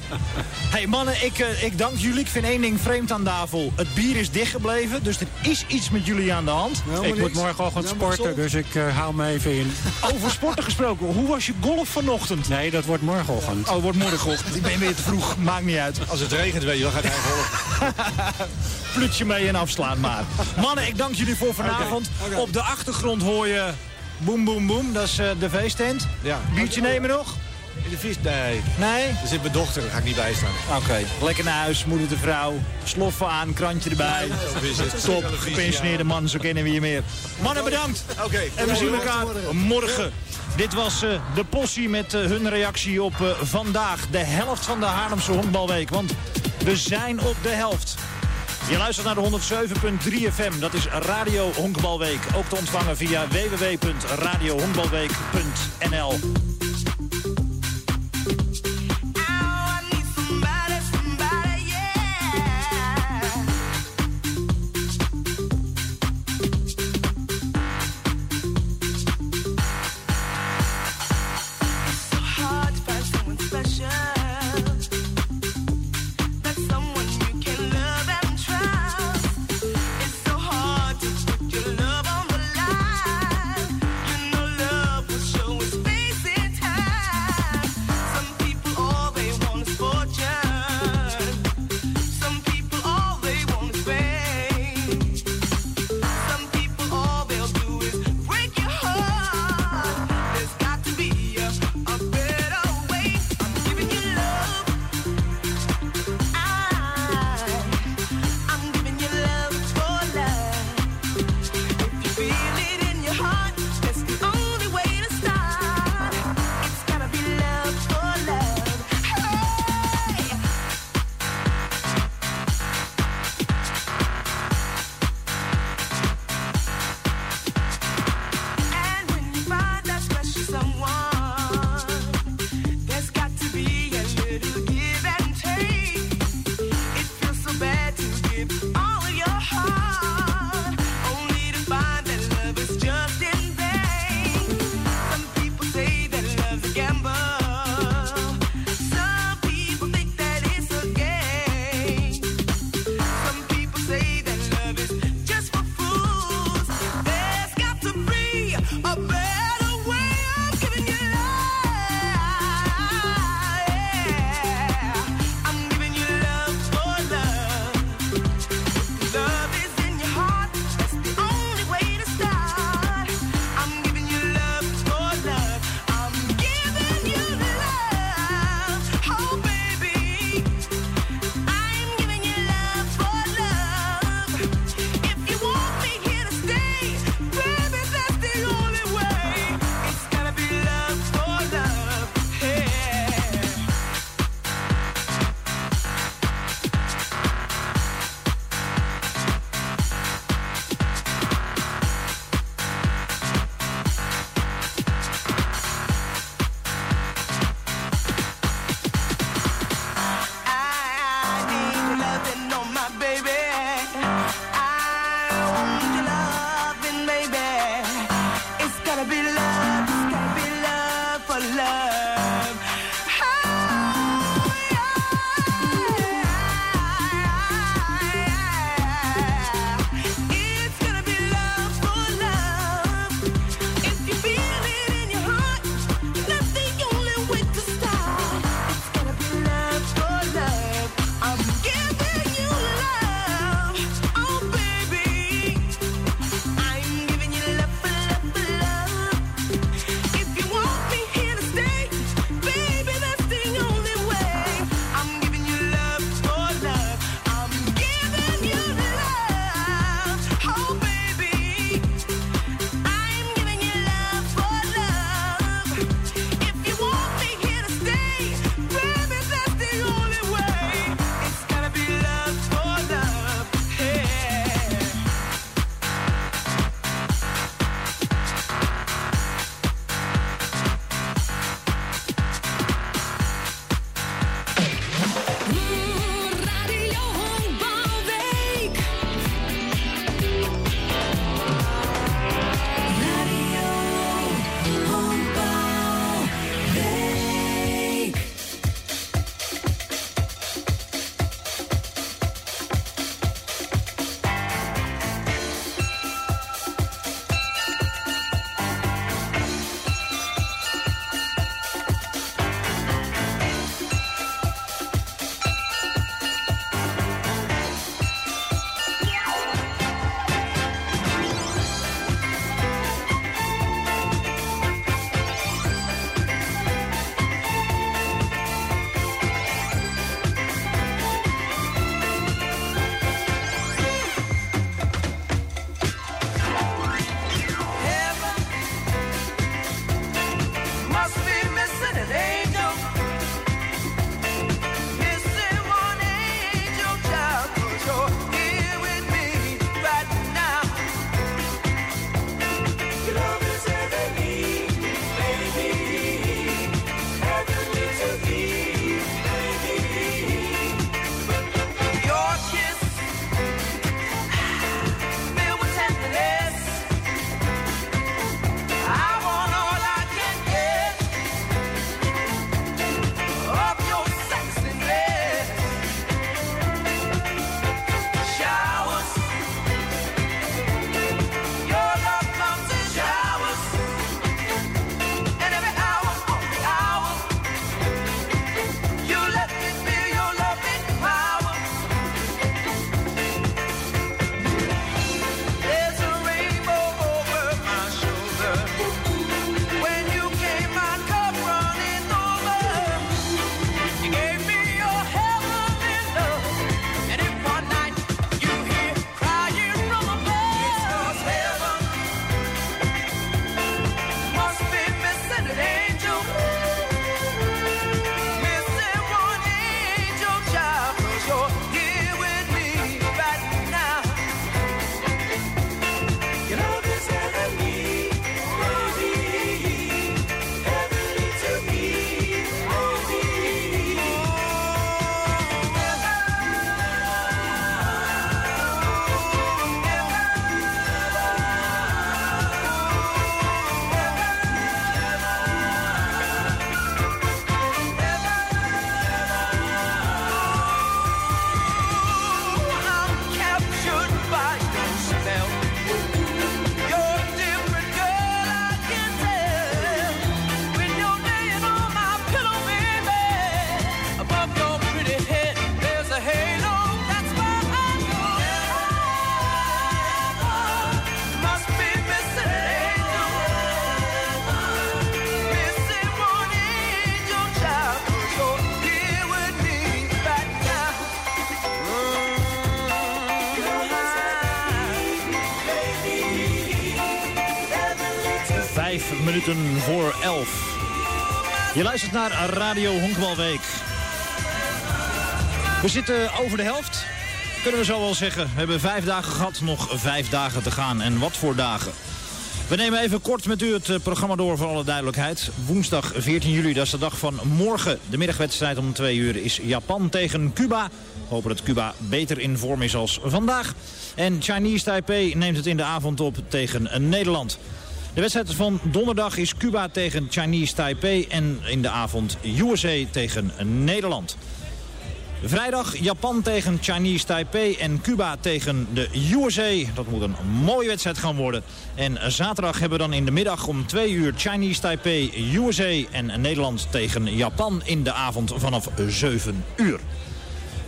hey mannen, ik, eh, ik dank jullie. Ik vind één ding vreemd aan Davel. Het bier is dichtgebleven, dus er is iets met jullie aan de hand. ik moet morgenochtend sporten, dus ik eh, hou me even in. Over sporten gesproken, hoe was je golf vanochtend? Nee, dat wordt morgenochtend. Oh, het wordt morgenochtend. Ik ben weer te vroeg, maakt niet uit. Als het regent, weet je wel, gaat hij volgen. Plutje mee en afslaan maar. Mannen, ik dank jullie voor vanavond. Op de achtergrond hoor je boem boem boem, dat is eh, de feesttent. Ja. Biertje nemen nog? In de vis? Nee. Nee? Er zit mijn dochter, daar ga ik niet bij staan. Oké, lekker naar huis, moeder de vrouw, sloffen aan, krantje erbij. zo is het. Top, gepensioneerde man, zo kennen we je meer. Mannen, bedankt. Oké. En we zien elkaar morgen. Dit was eh, de possie met eh, hun reactie op vandaag. De helft van de Haarlemse honkbalweek. Want we zijn op de helft. Je luistert naar de 107.3 FM. Dat is Radio Honkbalweek. Ook te ontvangen via www.radiohonkbalweek.nl. Je luistert naar Radio Honkbalweek. We zitten over de helft, kunnen we zo wel zeggen. We hebben vijf dagen gehad, nog vijf dagen te gaan. En wat voor dagen. We nemen even kort met u het eh, programma door voor alle duidelijkheid. Woensdag 14 juli, dat is de dag van morgen. De middagwedstrijd om twee uur is Japan tegen Cuba. Hopen dat Cuba beter in vorm is als vandaag. En Chinese Taipei neemt het in de avond op tegen Nederland. De wedstrijd van donderdag is Cuba tegen Chinese Taipei en in de avond USA tegen Nederland. Vrijdag Japan tegen Chinese Taipei en Cuba tegen de USA. Dat moet een mooie wedstrijd gaan worden. En zaterdag hebben we dan in de middag om 2 uur Chinese Taipei, USA en Nederland tegen Japan in de avond vanaf 7 uur.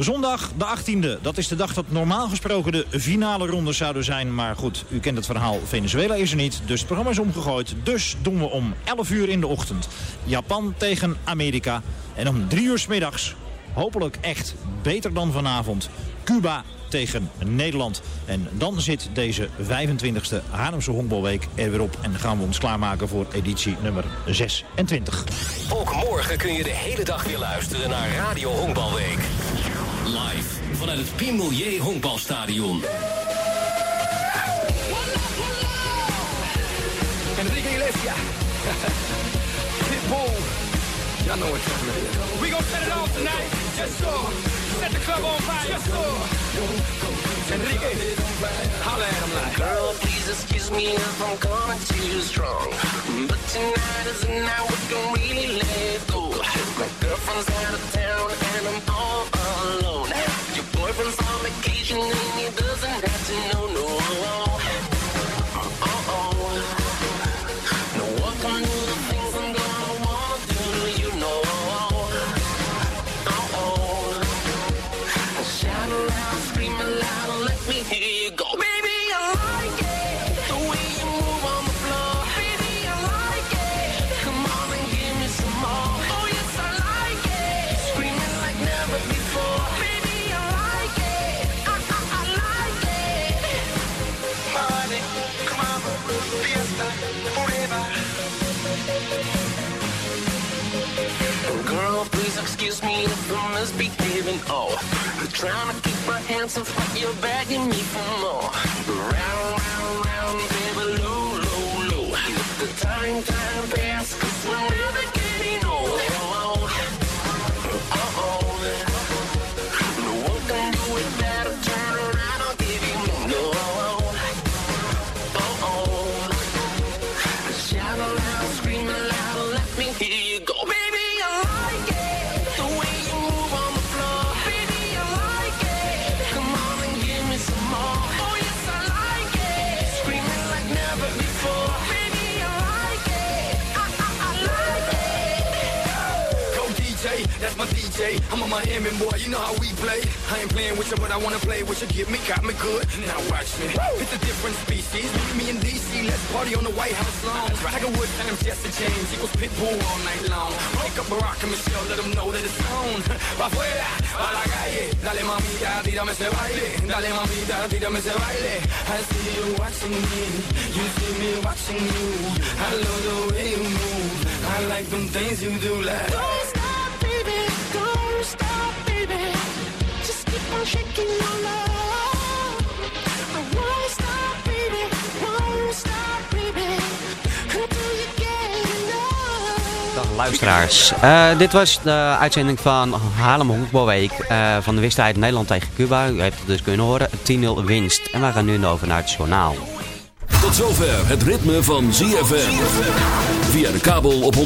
Zondag de 18e, dat is de dag dat normaal gesproken de finale rondes zouden zijn. Maar goed, u kent het verhaal, Venezuela is er niet, dus het programma is omgegooid. Dus doen we om 11 uur in de ochtend Japan tegen Amerika. En om 3 uur s middags, hopelijk echt beter dan vanavond, Cuba tegen Nederland. En dan zit deze 25e Haarlemse Honkbalweek er weer op. En gaan we ons klaarmaken voor editie nummer 26. Ook morgen kun je de hele dag weer luisteren naar Radio Honkbalweek. Live vanuit het Pimelier Honkbalstadion. Enrique Iglesias. Pitbull. Y'all know what. We gon' set it off tonight. Just so. Set the club on fire. Enrique. Holla at him like. Girl, please excuse me if I'm coming too strong. But tonight is the night we can really let go. My girlfriend's out of town and I'm all alone. Your boyfriend's on vacation and excuse me if I'm misbehaving. Oh, trying to keep my hands off, but you're begging me for more. Round, round, round, baby, low, low, low. The time, time pass, cause we're I'm a Miami boy, you know how we play. I ain't playing with you, but I wanna play with you. Get me, got me good. Now watch me. It's a different species. Me in DC, let's party on the White House lawn. Tiger Woods times Jesse James equals Pitbull all night long. Wake up Barack and Michelle, let them know that it's on. Pa' afuera, pa' la calle. Dale mamita, tírame ese baile. Dale mamita, tírame ese baile. I see you watching me. You see me watching you. I love the way you move. I like them things you do like. Luisteraars. Eh, dit was de uitzending van Haarlem Honkbalweek eh, van de wedstrijd Nederland tegen Cuba. U heeft het dus kunnen horen, 10-0 winst. En wij gaan nu over naar het journaal. Tot zover het ritme van ZFM. Via de kabel op 104.5.